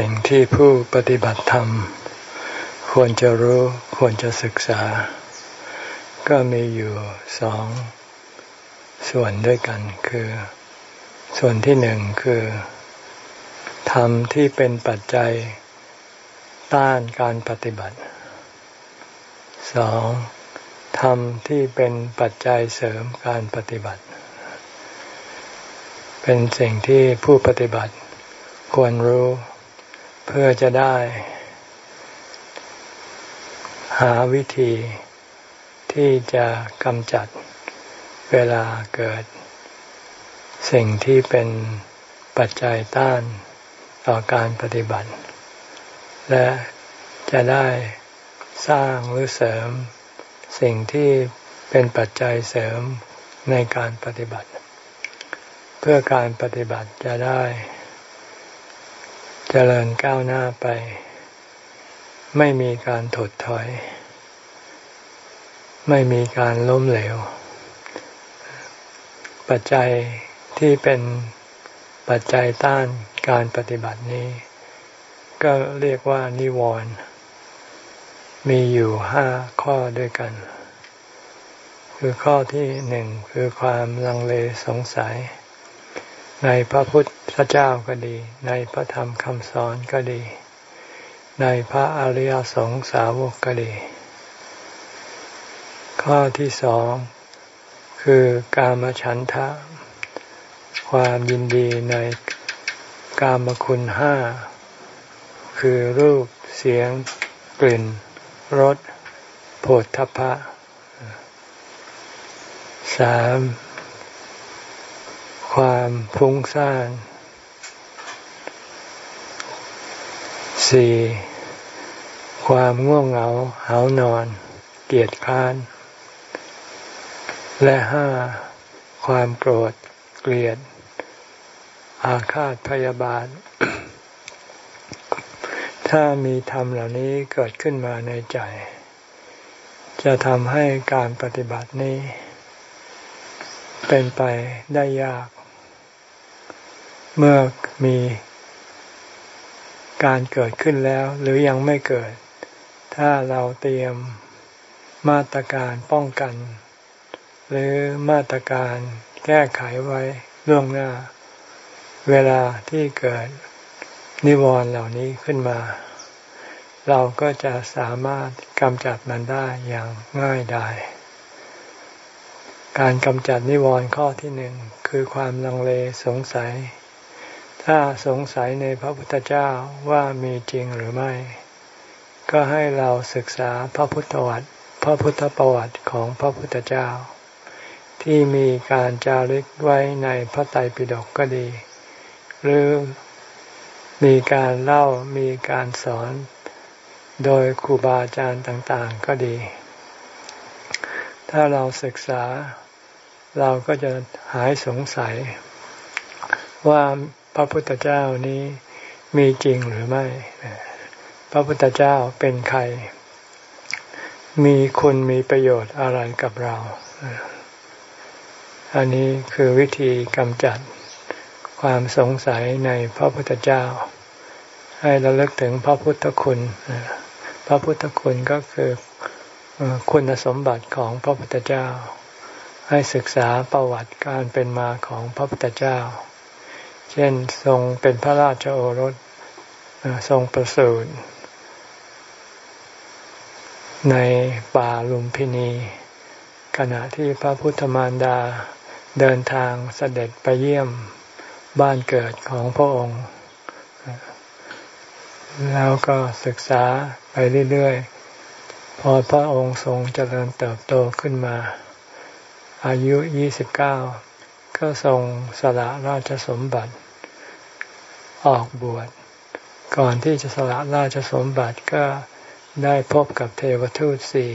สิ่งที่ผู้ปฏิบัติธรรม ควรจะรู้ควรจะศึกษา ก็มีอยู่สองส่วนด้วยกันคือ ส่วนที่หนึ่งคือธรรมที่เป็นปัจจัยต้านการปฏิบัติสองธรรมที่เป็นปัจจัยเสริมการปฏิบัติ เป็นสิ่งที่ผู้ปฏิบัติควรรู้ เพื่อจะได้ หาวิธีที่จะกำจัดเวลาเกิด สิ่งที่เป็นปัจจัยต้านต่อการปฏิบัติ และจะได้สร้างหรือเสริม สิ่งที่เป็นปัจจัยเสริมในการปฏิบัติ เพื่อการปฏิบัติจะได้ เจริญก้าวหน้าไป ไม่มีการถดถอย ไม่มีการล้มเหลว ปัจจัยที่เป็นปัจจัยต้านการปฏิบัตินี้ ก็เรียกว่านิวรณ์มีอยู่ห้าข้อด้วยกัน คือข้อที่หนึ่งคือความลังเลสงสัย ในพระพุทธเจ้าก็ดี ในพระธรรมคำสอนก็ดี ในพระอริยสงสาวกก็ดี ข้อที่สองคือการมฉันทะ ความยินดีในกามคุณห้า คือรูปเสียง กลิ่นรสโผฏฐพะสาม ความฟุ้งซ่านสี่ความง่วงเหงาหานอน เกียจค้าน และห้าความโกรธเกลียด อาฆาตพยาบาท ถ้ามีธรรมเหล่านี้เกิดขึ้นมาในใจ จะทำให้การปฏิบัตินี้ เป็นไปได้ยาก เมื่อมีการเกิดขึ้นแล้วหรือยังไม่เกิด ถ้าเราเตรียมมาตรการป้องกัน หรือมาตรการแก้ไขไว้ล่วงหน้า เวลาที่เกิดนิวรณ์เหล่านี้ขึ้นมา เราก็จะสามารถกำจัดมันได้อย่างง่ายดายการกำจัดนิวรณ์ข้อที่หนึ่งคือความลังเลสงสัย ถ้าสงสัยในพระพุทธเจ้าว่ามีจริงหรือไม่ ก็ให้เราศึกษาพระพุทธวัตรพระพุทธประวัติของพระพุทธเจ้า ที่มีการจารึกไว้ในพระไตรปิฎกก็ดี หรือมีการเล่ามีการสอนโดยครูบาอาจารย์ต่างๆก็ดี ถ้าเราศึกษาเราก็จะหายสงสัยว่า พระพุทธเจ้านี้มีจริงหรือไม่ พระพุทธเจ้าเป็นใคร มีคุณมีประโยชน์อะไรกับเรา อันนี้คือวิธีกำจัดความสงสัยในพระพุทธเจ้า ให้เราเลิกถึงพระพุทธคุณ พระพุทธคุณก็คือคุณสมบัติของพระพุทธเจ้า ให้ศึกษาประวัติการเป็นมาของพระพุทธเจ้า เช่นทรงเป็นพระราชโอรสทรงประสูติในป่าลุมพินี ขณะที่พระพุทธมารดาเดินทางเสด็จไปเยี่ยมบ้านเกิดของพระองค์ แล้วก็ศึกษาไปเรื่อยๆ พอพระองค์ทรงเจริญเติบโตขึ้นมา อายุยี่สิบเก้าก็ทรงสละราชสมบัติ ออกบวช ก่อนที่จะสละราชสมบัติก็ได้พบกับเทวทูตสี่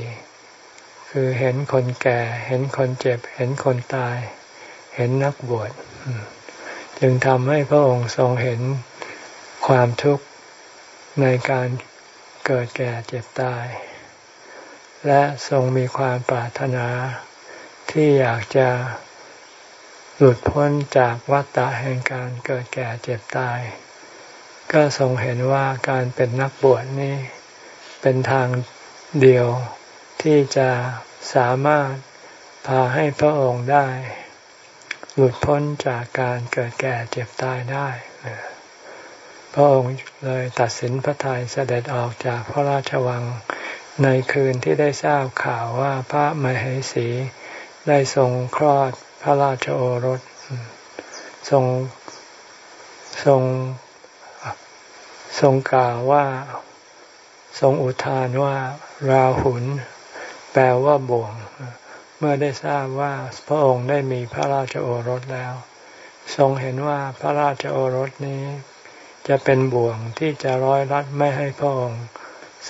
คือเห็นคนแก่ เห็นคนเจ็บ เห็นคนตาย เห็นนักบวช จึงทำให้พระองค์ทรงเห็นความทุกข์ในการเกิดแก่เจ็บตาย และทรงมีความปรารถนาที่อยากจะ หลุดพ้นจากวัฏฏะแห่งการเกิดแก่เจ็บตาย ก็ทรงเห็นว่าการเป็นนักบวชนี้ เป็นทางเดียวที่จะสามารถพาให้พระองค์ได้ หลุดพ้นจากการเกิดแก่เจ็บตายได้ พระองค์เลยตัดสินพระทัยเสด็จออกจากพระราชวังในคืนที่ได้ทราบข่าวว่าพระมเหสีได้ทรงคลอด พระราชโอรส ทรงทรงทรงกล่าวว่าทรงอุทานว่าราหุลแปลว่าบ่วง เมื่อได้ทราบว่าพระองค์ได้มีพระราชโอรสแล้ว ทรงเห็นว่าพระราชโอรสนี้ จะเป็นบ่วงที่จะร้อยรัดไม่ให้พระองค์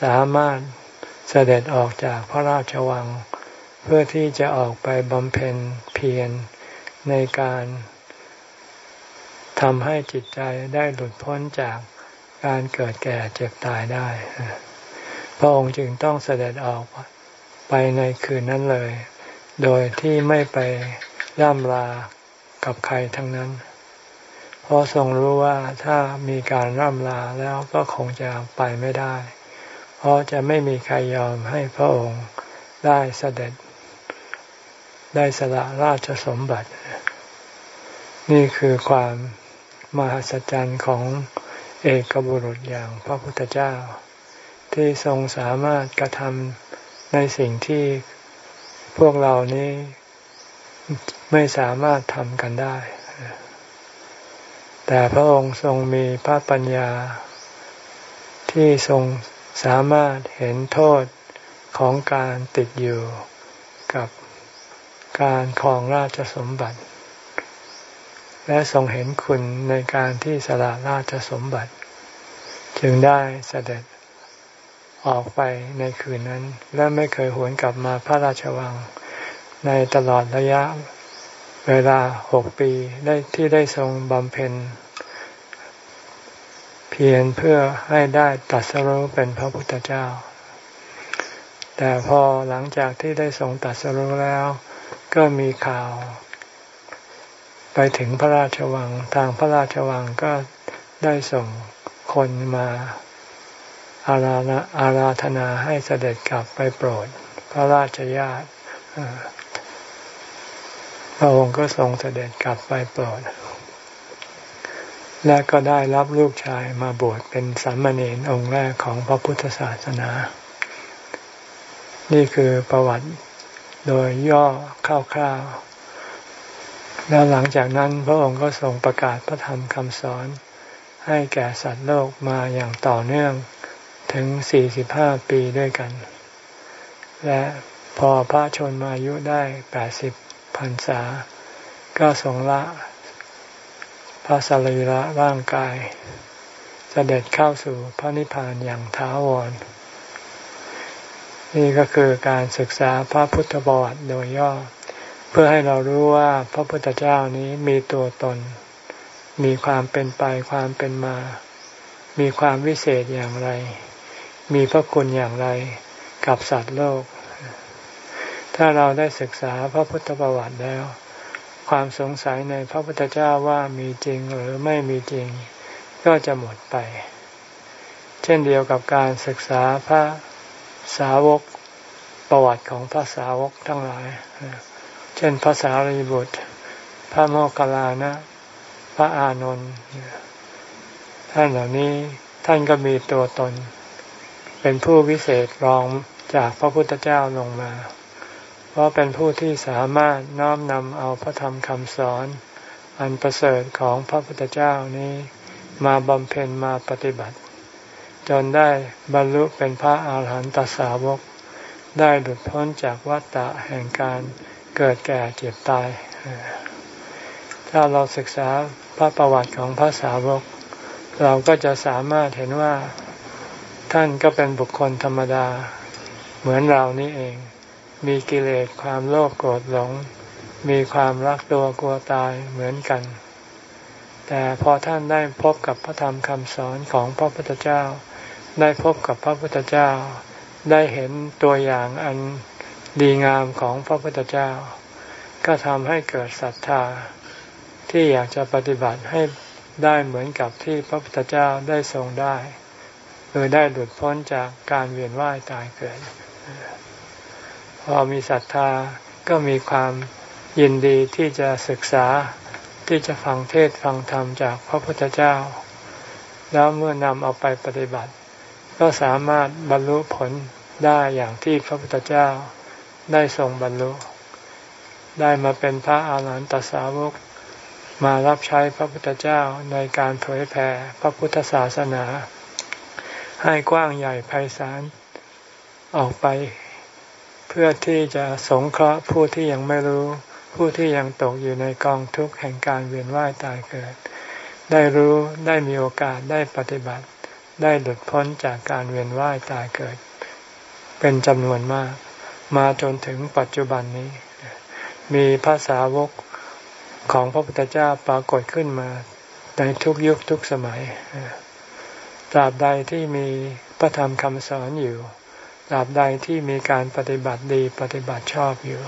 สามารถเสด็จออกจากพระราชวัง พื่อที่จะออกไปบำเพ็ญเพียรในการทำให้จิตใจได้หลุดพ้นจากการเกิดแก่เจ็บตายได้ พระองค์จึงต้องเสด็จออกไปในคืนนั้นเลย โดยที่ไม่ไปย่ำลากับใครทั้งนั้น เพราะทรงรู้ว่าถ้ามีการร่ำลาแล้วก็คงจะไปไม่ได้ เพราะจะไม่มีใครยอมให้พระองค์ได้เสด็จ ได้สละราชสมบัติ นี่คือความมหัศจรรย์ของเอกบุรุษอย่างพระพุทธเจ้า ที่ทรงสามารถกระทำในสิ่งที่พวกเรานี้ไม่สามารถทำกันได้ แต่พระองค์ทรงมีพระปัญญา ที่ทรงสามารถเห็นโทษของการติดอยู่กับ การครองราชสมบัติ และทรงเห็นคุณในการที่สละราชสมบัติ จึงได้เสด็จออกไปในคืนนั้น และไม่เคยหวนกลับมาพระราชวังในตลอดระยะเวลาหกปีได้ที่ได้ทรงบำเพ็ญ เพียรเพื่อให้ได้ตัดสรุเป็นพระพุทธเจ้า แต่พอหลังจากที่ได้ทรงตัดสรุแล้ว ก็มีข่าว ไปถึงพระราชวัง ทางพระราชวังก็ได้ส่งคนมาอาราอาราธนาให้เสด็จกลับไปโปรด พระราชญาติพระองค์ก็ทรงเสด็จกลับไปโปรด และก็ได้รับลูกชายมาบวชเป็นสามเณรองค์แรกของพระพุทธศาสนา นี่คือประวัติ โดยย่อคร่าวๆแล้วหลังจากนั้นพระองค์ก็ทรงประกาศพระธรรมคำสอน ให้แก่สัตว์โลกมาอย่างต่อเนื่องถึง 45 ปีด้วยกัน และพอพระชนมายุได้ 80 พรรษา ก็ทรงละพระสรีระร่างกายจเสด็จเข้าสู่พระนิพพานอย่างท้าวร นี่ก็คือการศึกษาพระพุทธประวัติโดยย่อ เพื่อให้เรารู้ว่าพระพุทธเจ้านี้มีตัวตน มีความเป็นไปความเป็นมา มีความวิเศษอย่างไร มีพระคุณอย่างไรกับสัตว์โลก ถ้าเราได้ศึกษาพระพุทธประวัติแล้ว ความสงสัยในพระพุทธเจ้าว่ามีจริงหรือไม่มีจริง ก็จะหมดไป เช่นเดียวกับการศึกษาพระ สาวกประวัติของพระสาวกทั้งหลาย เช่นภาษารีบุตร พระโมคคัลลานะ พระอานนท์ท่านเหล่านี้ท่านก็มีตัวตน เป็นผู้วิเศษรองจากพระพุทธเจ้าลงมา เพราะเป็นผู้ที่สามารถน้อมนำเอาพระธรรมคำสอน อันประเสริฐของพระพุทธเจ้านี้มาบำเพ็ญมาปฏิบัติ จนได้บรรลุเป็นพระอาหารหันตสาวก ได้หลุดพ้นจากวัฏฏะแห่งการเกิดแก่เจ็บตาย ถ้าเราศึกษาพระประวัติของพระสาวก เราก็จะสามารถเห็นว่าท่านก็เป็นบุคคลธรรมดา เหมือนเรานี่เอง มีกิเลสความโลภโกรธหลง มีความรักตัวกลัวตายเหมือนกัน แต่พอท่านได้พบกับพระธรรมคำสอนของพระพุทธเจ้า ได้พบกับพระพุทธเจ้า ได้เห็นตัวอย่างอันดีงามของพระพุทธเจ้า ก็ทำให้เกิดศรัทธา ที่อยากจะปฏิบัติให้ได้เหมือนกับที่พระพุทธเจ้าได้ทรงได้คือได้หลุดพ้นจากการเวียนว่ายตายเกิด พอมีศรัทธาก็มีความยินดีที่จะศึกษาที่จะฟังเทศฟังธรรมจากพระพุทธเจ้า แล้วเมื่อนำเอาไปปฏิบัติ ก็สามารถบรรลุผลได้อย่างที่พระพุทธเจ้าได้ทรงบรรลุ ได้มาเป็นพระอาหารหันตสาวกมารับใช้พระพุทธเจ้าในการเผยแผ่พระพุทธศาสนา ให้กว้างใหญ่ไพศาลออกไป เพื่อที่จะสงเคราะห์ผู้ที่ยังไม่รู้ ผู้ที่ยังตกอยู่ในกองทุกข์แห่งการเวียนว่ายตายเกิด ได้รู้ได้มีโอกาสได้ปฏิบัติ ได้หลุดพ้นจากการเวียนว่ายตายเกิด เป็นจำนวนมาก มาจนถึงปัจจุบันนี้ มีภาษาวกของพระพุทธเจ้าปรากฏขึ้นมาในทุกยุคทุกสมัยตราบใดที่มีพระธรรมคำสอนอยู่ตราบใดที่มีการปฏิบัติดีปฏิบัติชอบอยู่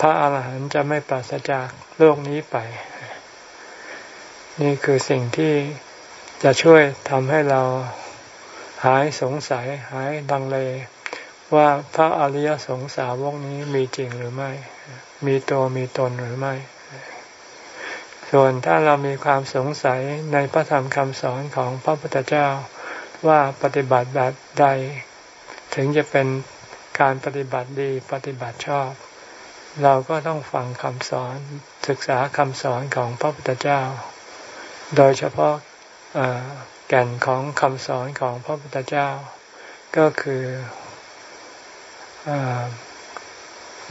พระอาหารหันต์จะไม่ปราศจากโลกนี้ไป นี่คือสิ่งที่ จะช่วยทำให้เราหายสงสัยหายดังเล ว่าพระอริยสงสาวกนี้มีจริงหรือไม่ มีตัวมีตนหรือไม่ ส่วนถ้าเรามีความสงสัยในพระธรรมคำสอนของพระพุทธเจ้าว่าปฏิบัติแบบใด ถึงจะเป็นการปฏิบัติดีปฏิบัติชอบ เราก็ต้องฟังคำสอนศึกษาคำสอนของพระพุทธเจ้า โดยเฉพาะ แก่นของคำสอนของพระพุทธเจ้า ก็คืออ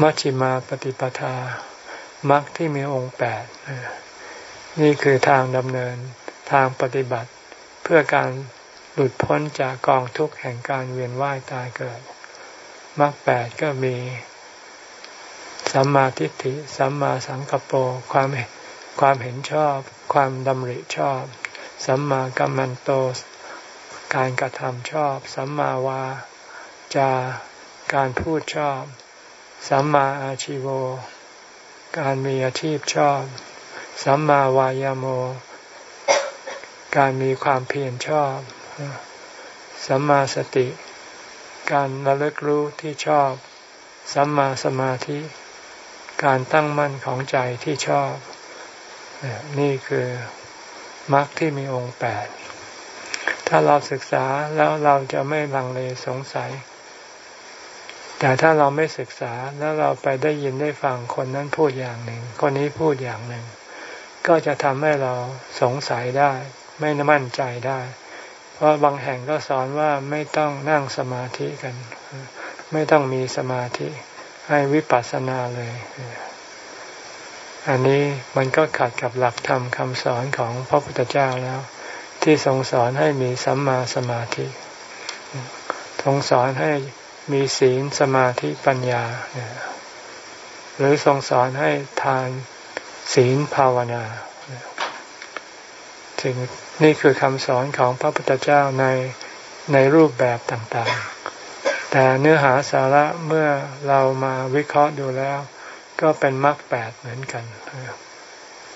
มัชฌิมาปฏิปทามรรคที่มีองค์แปดนี่คือทางดำเนินทางปฏิบัติเพื่อการหลุดพ้นจากกองทุกข์แห่งการเวียนว่ายตายเกิดมรรคแปดก็มี สัมมาทิฏฐิ สัมมาสังกปรความความเห็นชอบ ความดำริชอบ สัมมากัมมันโต การกระทำชอบ สัมมาวาจา การพูดชอบ สัมมาอาชิโว การมีอาชีพชอบ สัมมาวายาโม การมีความเพียรชอบ สัมมาสติ การระลึกรู้ที่ชอบ สัมมาสมาธิ การตั้งมั่นของใจที่ชอบ นี่คือ มรรคที่มีองค์แปดถ้าเราศึกษาแล้วเราจะไม่ลังเลสงสัย แต่ถ้าเราไม่ศึกษาแล้วเราไปได้ยินได้ฟังคนนั้นพูดอย่างหนึ่ง คนนี้พูดอย่างหนึ่ง ก็จะทำให้เราสงสัยได้ ไม่มั่นใจได้ เพราะบางแห่งก็สอนว่าไม่ต้องนั่งสมาธิกัน ไม่ต้องมีสมาธิให้วิปัสสนาเลย อันนี้มันก็ขัดกับหลักธรรมคำสอนของพระพุทธเจ้าแล้ว ที่ทรงสอนให้มีสัมมาสมาธิทรงสอนให้มีศีลสมาธิปัญญา หรือทรงสอนให้ทานศีลภาวนาถึงนี่คือคำสอนของพระพุทธเจ้าในในรูปแบบต่างๆ แต่เนื้อหาสาระเมื่อเรามาวิเคราะห์ดูแล้ว ก็เป็นมรรคแปดเหมือนกัน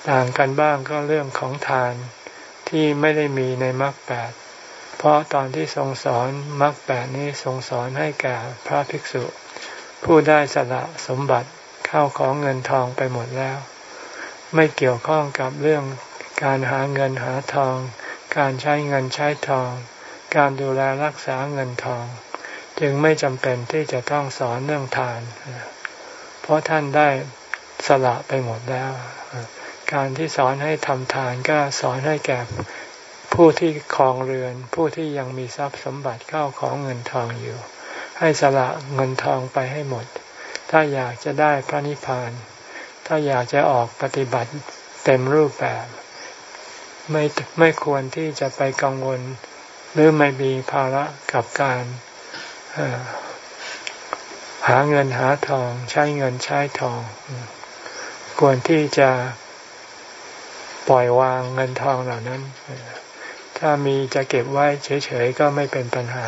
ต่างกันบ้างก็เรื่องของทานที่ไม่ได้มีในมรรคแปดเพราะตอนที่ทรงสอนมรรคแปดนี้ทรงสอนให้แก่พระภิกษุ ผู้ได้สละสมบัติเข้าของเงินทองไปหมดแล้ว ไม่เกี่ยวข้องกับเรื่องการหาเงินหาทอง การใช้เงินใช้ทอง การดูแลรักษาเงินทอง จึงไม่จำเป็นที่จะต้องสอนเรื่องทานเพราะท่านได้สละไปหมดแล้ว การที่สอนให้ทำทานก็สอนให้แก่ผู้ที่ครองเรือน ผู้ที่ยังมีทรัพย์สมบัติเข้าของเงินทองอยู่ ให้สละเงินทองไปให้หมด ถ้าอยากจะได้พระนิพพาน ถ้าอยากจะออกปฏิบัติเต็มรูปแบบไม่ไม่ควรที่จะไปกังวล หรือไม่มีภาระกับการ หาเงินหาทอง ใช้เงินใช้ทอง ควรที่จะปล่อยวางเงินทองเหล่านั้น ถ้ามีจะเก็บไว้เฉยๆก็ไม่เป็นปัญหา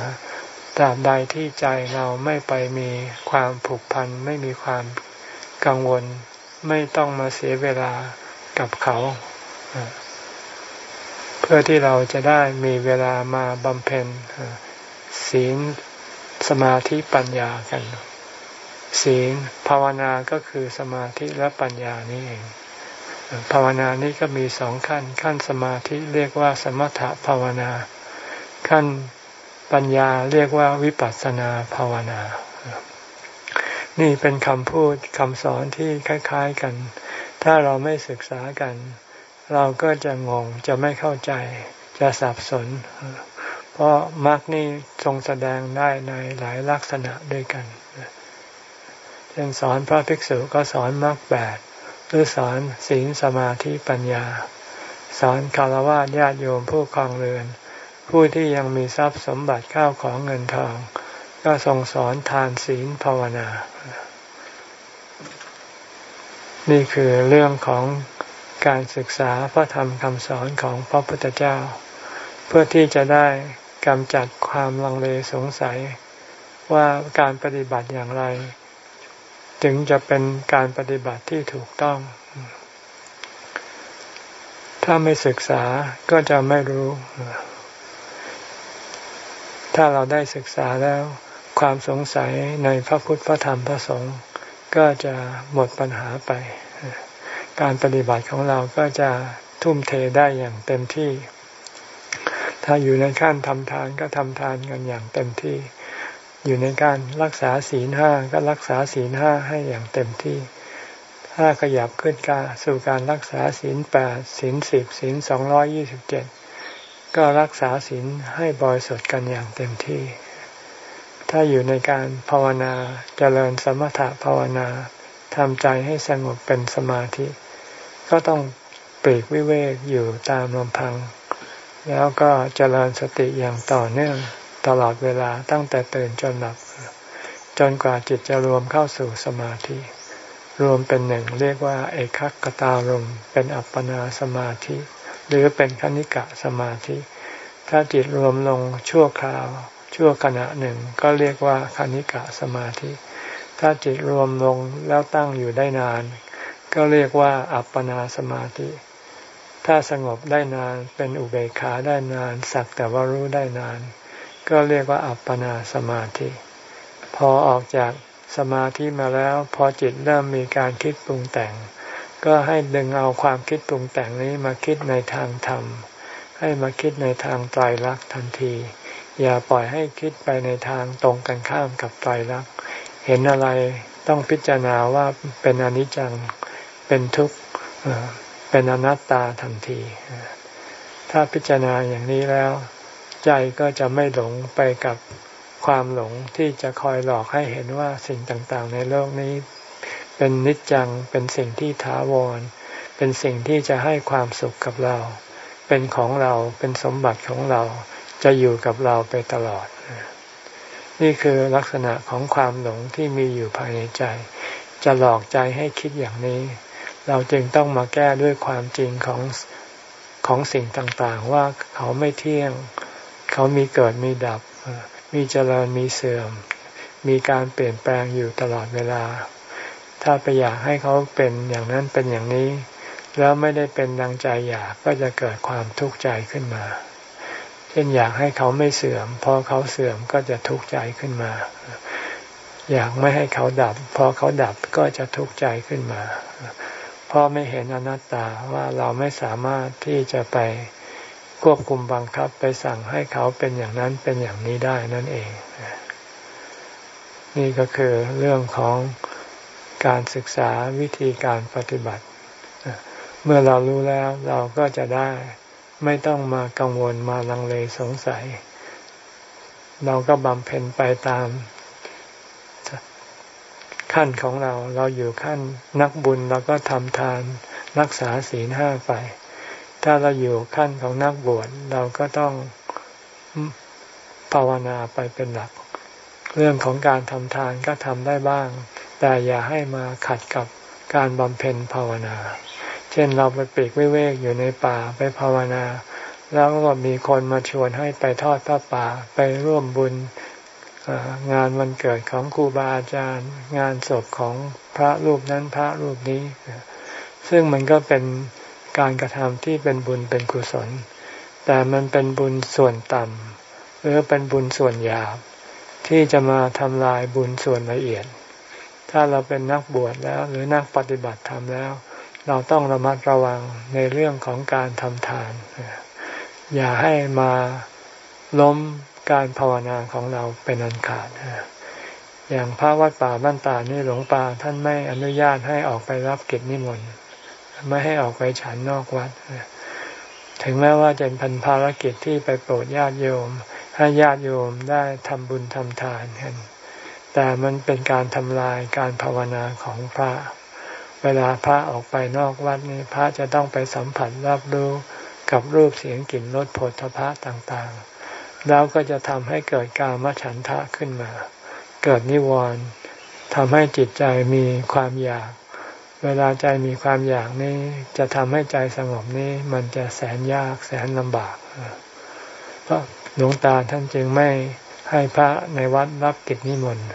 ตราบใดที่ใจเราไม่ไปมีความผูกพัน ไม่มีความกังวล ไม่ต้องมาเสียเวลากับเขา เพื่อที่เราจะได้มีเวลามาบำเพ็ญศีลสมาธิปัญญากัน ศีลภาวนาก็คือสมาธิและปัญญานี่เอง ภาวนานี้ก็มีสองขั้น ขั้นสมาธิเรียกว่าสมถภาวนา ขั้นปัญญาเรียกว่าวิปัสสนาภาวนา นี่เป็นคำพูดคำสอนที่คล้าย ๆกัน ถ้าเราไม่ศึกษากัน เราก็จะงงจะไม่เข้าใจ จะสับสน เพราะมรรคนี่ทรงแสดงได้ในหลายลักษณะด้วยกัน เช่นสอนพระภิกษุก็สอนมรรคแปดหรือสอนศีลสมาธิปัญญา สอนคารวะญาติโยมผู้คลองเรือน ผู้ที่ยังมีทรัพย์สมบัติข้าวของเงินทอง ก็ทรงสอนทานศีลภาวนา นี่คือเรื่องของการศึกษาพระธรรมคำสอนของพระพุทธเจ้า เพื่อที่จะได้กำจัดความลังเลสงสัยว่าการปฏิบัติอย่างไร ถึงจะเป็นการปฏิบัติที่ถูกต้อง ถ้าไม่ศึกษาก็จะไม่รู้ ถ้าเราได้ศึกษาแล้ว ความสงสัยในพระพุทธพระธรรมพระสงฆ์ก็จะหมดปัญหาไป การปฏิบัติของเราก็จะทุ่มเทได้อย่างเต็มที่ ถ้าอยู่ในขั้นทำทานก็ทำทานกันอย่างเต็มที่ อยู่ในการรักษาศีลห้าก็รักษาศีลห้าให้อย่างเต็มที่ ถ้าขยับขึ้นกาสู่การรักษาศีลแปดศีลสิบศีลสองร้อยี่สิบเจ็ดก็รักษาศีลให้บริสุทธิ์กันอย่างเต็มที่ ถ้าอยู่ในการภาวนาเจริญสมถะภาวนาทำใจให้สงบเป็นสมาธิ ก็ต้องปลีกวิเวกอยู่ตามลำพัง แล้วก็เจริญสติอย่างต่อเนื่อง ตลอดเวลาตั้งแต่ตื่นจนหลับ จนกว่าจิตจะรวมเข้าสู่สมาธิ รวมเป็นหนึ่งเรียกว่าเอกักตารมเป็นอัปปนาสมาธิ หรือเป็นคณิกะสมาธิ ถ้าจิตรวมลงชั่วคราว ชั่วขณะหนึ่งก็เรียกว่าคณิกะสมาธิ ถ้าจิตรวมลงแล้วตั้งอยู่ได้นาน ก็เรียกว่าอัปปนาสมาธิถ้าสงบได้นานเป็นอุเบกขาได้นาน สักแต่ว่ารู้ได้นาน ก็เรียกว่าอัปปนาสมาธิ พอออกจากสมาธิมาแล้ว พอจิตเริ่มมีการคิดปรุงแต่ง ก็ให้ดึงเอาความคิดปรุงแต่งนี้มาคิดในทางธรรม ให้มาคิดในทางไตรลักษณ์ทันที อย่าปล่อยให้คิดไปในทางตรงกันข้ามกับไตรลักษณ์ เห็นอะไรต้องพิจารณาว่าเป็นอนิจจัง เป็นทุกข์ เป็นอนัตตาทันที ถ้าพิจารณาอย่างนี้แล้ว ใจก็จะไม่หลงไปกับความหลงที่จะคอยหลอกให้เห็นว่าสิ่งต่างๆ ในโลกนี้ เป็นนิจจังเป็นสิ่งที่ถาวร เป็นสิ่งที่จะให้ความสุขกับเรา เป็นของเราเป็นสมบัติของเราจะอยู่กับเราไปตลอด นี่คือลักษณะของความหลงที่มีอยู่ภายในใจ จะหลอกใจให้คิดอย่างนี้ เราจึงต้องมาแก้ด้วยความจริงของของสิ่งต่างๆ ว่าเขาไม่เที่ยง เขามีเกิดมีดับ มีเจริญมีเสื่อม มีการเปลี่ยนแปลงอยู่ตลอดเวลา ถ้าไปอยากให้เขาเป็นอย่างนั้นเป็นอย่างนี้ แล้วไม่ได้เป็นดังใจอยากก็จะเกิดความทุกข์ใจขึ้นมา เช่นอยากให้เขาไม่เสื่อม พอเขาเสื่อมก็จะทุกข์ใจขึ้นมา อยากไม่ให้เขาดับ พอเขาดับก็จะทุกข์ใจขึ้นมา เพราะไม่เห็นอนัตตาว่าเราไม่สามารถที่จะไป ควบคุมบังคับไปสั่งให้เขาเป็นอย่างนั้นเป็นอย่างนี้ได้นั่นเอง นี่ก็คือเรื่องของการศึกษาวิธีการปฏิบัติ เมื่อเรารู้แล้วเราก็จะได้ไม่ต้องมากังวลมาลังเลสงสัย เราก็บำเพ็ญไปตามขั้นของเรา เราอยู่ขั้นนักบุญเราก็ทำทานรักษาศีลห้าไป ถ้าเราอยู่ขั้นของนักบวชเราก็ต้องภาวนาไปเป็นหลัก เรื่องของการทำทานก็ทำได้บ้าง แต่อย่าให้มาขัดกับการบำเพ็ญภาวนา เช่นเราไปปีกวิเวกอยู่ในป่าไปภาวนา แล้วก็มีคนมาชวนให้ไปทอดพระป่าไปร่วมบุญงานวันเกิดของครูบาอาจารย์ งานศพของพระรูปนั้นพระรูปนี้ ซึ่งมันก็เป็น การกระทำที่เป็นบุญเป็นกุศล แต่มันเป็นบุญส่วนต่ำหรือเป็นบุญส่วนหยาบ ที่จะมาทำลายบุญส่วนละเอียด ถ้าเราเป็นนักบวชแล้วหรือนักปฏิบัติธรรมแล้ว เราต้องระมัดระวังในเรื่องของการทำทาน อย่าให้มาล้มการภาวนาของเราเป็นอันขาดอย่างพระวัดป่าบ้านตานี่หลวงป่าท่านไม่อนุญาตให้ออกไปรับกิจนิมนต์ ไม่ให้ออกไปฉันนอกวัด ถึงแม้ว่าจะเป็นภารกิจที่ไปโปรดญาติโยม ให้ญาติโยมได้ทำบุญทำทานกัน แต่มันเป็นการทำลายการภาวนาของพระ เวลาพระออกไปนอกวัดนี่พระจะต้องไปสัมผัสรับรู้กับรูปเสียงกลิ่นรสผลพระต่างๆ แล้วก็จะทำให้เกิดการมฉันทะขึ้นมา เกิดนิวรณ์ทำให้จิตใจมีความอยาก เวลาใจมีความอยากนี้จะทำให้ใจสงบนี้มันจะแสนยากแสนลำบากเพราะหลวงตาท่านจึงไม่ให้พระในวัดรับกิจนิมนต์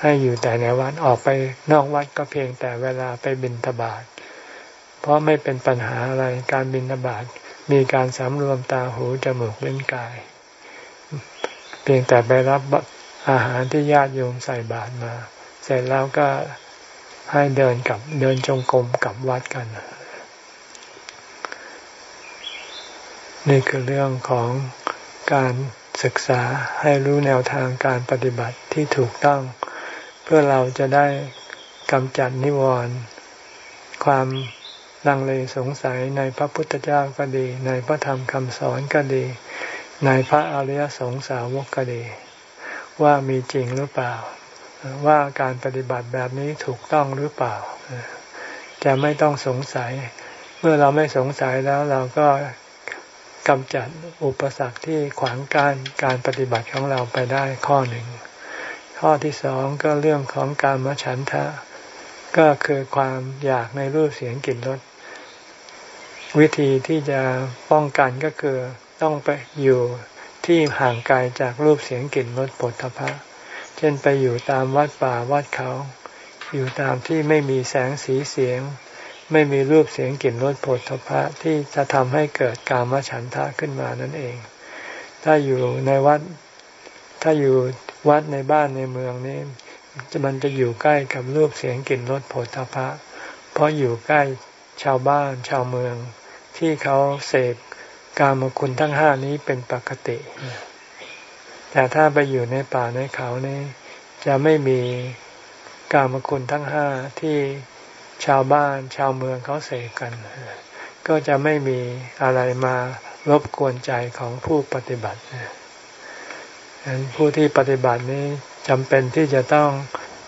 ให้อยู่แต่ในวัดออกไปนอกวัดก็เพียงแต่เวลาไปบิณฑบาตเพราะไม่เป็นปัญหาอะไรการบิณฑบาตมีการสำรวมตาหูจมูกเล่นกาย เพียงแต่ไปรับอาหารที่ญาติโยมใส่บาตรมา เสร็จแล้วก็ ให้เดินกับเดินจงกรมกับวัดกัน นี่คือเรื่องของการศึกษาให้รู้แนวทางการปฏิบัติที่ถูกต้อง เพื่อเราจะได้กำจัดนิวรณ์ความลังเลสงสัยในพระพุทธเจ้าก็ดี ในพระธรรมคำสอนก็ดี ในพระอริยสงสาวกก็ดี ว่ามีจริงหรือเปล่า ว่าการปฏิบัติแบบนี้ถูกต้องหรือเปล่า จะไม่ต้องสงสัย เมื่อเราไม่สงสัยแล้วเราก็กำจัดอุปสรรคที่ขวางการการปฏิบัติของเราไปได้ข้อหนึ่ง ข้อที่สองก็เรื่องของการมฉันทะ ก็คือความอยากในรูปเสียงกลิ่นรสวิธีที่จะป้องกันก็คือต้องไปอยู่ที่ห่างไกลจากรูปเสียงกลิ่นรสปุถะพะ เช่นไปอยู่ตามวัดป่าวัดเขา อยู่ตามที่ไม่มีแสงสีเสียง ไม่มีรูปเสียงกลิ่นรสผลทพะที่จะทำให้เกิดกามฉันทะขึ้นมานั่นเอง ถ้าอยู่ในวัด ถ้าอยู่วัดในบ้านในเมืองนี้จะมันจะอยู่ใกล้กับรูปเสียงกลิ่นรสผลทพะ เพราะอยู่ใกล้ชาวบ้านชาวเมือง ที่เขาเสพกามคุณทั้งห้านี้เป็นปกติ แต่ถ้าไปอยู่ในป่าในเขานี่จะไม่มีกามคุณทั้งห้าที่ชาวบ้านชาวเมืองเขาเสกกัน ก็จะไม่มีอะไรมารบกวนใจของผู้ปฏิบัติฉะนั้นผู้ที่ปฏิบัตินี้จำเป็นที่จะต้อง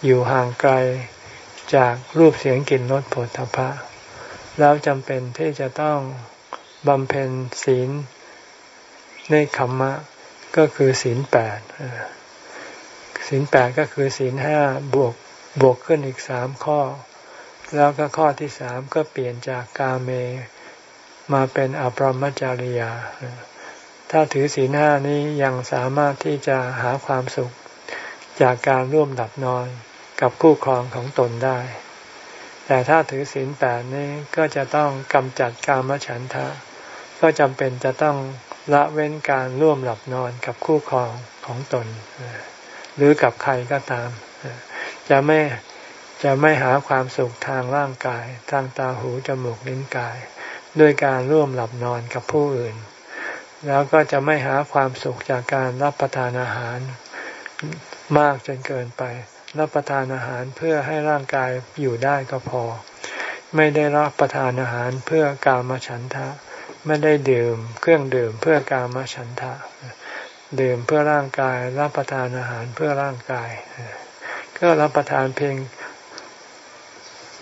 อยู่ห่างไกลจากรูปเสียงกลิ่นรสผลทพะ แล้วจำเป็นที่จะต้องบำเพ็ญศีลในขมมะ ก็คือศีลแปดศีลแปดก็คือศีลห้าบวกบวกขึ้นอีกสามข้อ แล้วก็ข้อที่สามก็เปลี่ยนจากกาเม มาเป็นอปรมจาริยา ถ้าถือศีลห้านี้ยังสามารถที่จะหาความสุขจากการร่วมหลับนอนกับคู่ครองของตนได้ แต่ถ้าถือศีลแปดนี้ก็จะต้องกำจัดกามฉันทะ ก็จำเป็นจะต้อง ละเว้นการร่วมหลับนอนกับคู่ครองของตน หรือกับใครก็ตาม จะไม่จะไม่หาความสุขทางร่างกาย ทางตาหูจมูกลิ้นกาย ด้วยการร่วมหลับนอนกับผู้อื่น แล้วก็จะไม่หาความสุขจากการรับประทานอาหาร มากจนเกินไป รับประทานอาหารเพื่อให้ร่างกายอยู่ได้ก็พอ ไม่ได้รับประทานอาหารเพื่อการมาฉันทะ ไม่ได้ดื่มเครื่องดื่มเพื่อการมฉันทะ ดื่มเพื่อร่างกาย รับประทานอาหารเพื่อร่างกาย ก็รับประทานเพียง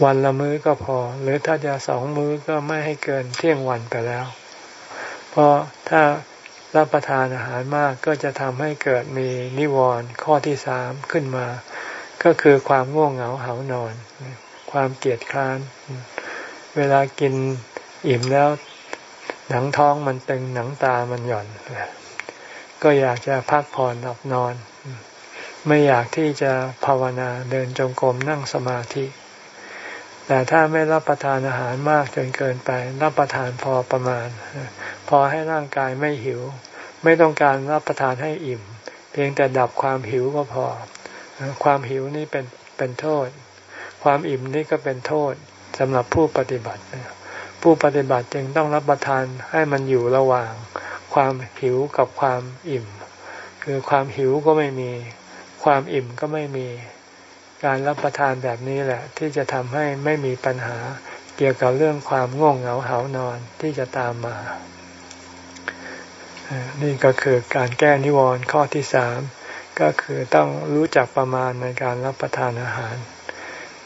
วันละมื้อก็พอ หรือถ้าจะสองมื้อก็ไม่ให้เกินเที่ยงวันไปแล้ว เพราะถ้ารับประทานอาหารมากก็จะทำให้เกิดมีนิวรณ์ข้อที่สามขึ้นมา ก็คือความง่วงเหงาเหานอน ความเกียดคร้าน เวลากินอิ่มแล้ว หนังท้องมันตึงหนังตามันหย่อน ก็อยากจะพักผ่อนหลับนอน ไม่อยากที่จะภาวนาเดินจงกรมนั่งสมาธิ แต่ถ้าไม่รับประทานอาหารมากจนเกินไป รับประทานพอประมาณ พอให้ร่างกายไม่หิว ไม่ต้องการรับประทานให้อิ่ม เพียงแต่ดับความหิวก็พอ ความหิวนี่เป็นเป็นโทษ ความอิ่มนี่ก็เป็นโทษสำหรับผู้ปฏิบัติ ผู้ปฏิบัติจึงต้องรับประทานให้มันอยู่ระหว่าง ความหิวกับความอิ่ม คือความหิวก็ไม่มี ความอิ่มก็ไม่มี การรับประทานแบบนี้แหละ ที่จะทำให้ไม่มีปัญหาเกี่ยวกับเรื่องความง่วงเหงาเหานอนที่จะตามมา นี่ก็คือการแก้นิวรณ์ข้อที่สามก็คือต้องรู้จักประมาณในการรับประทานอาหาร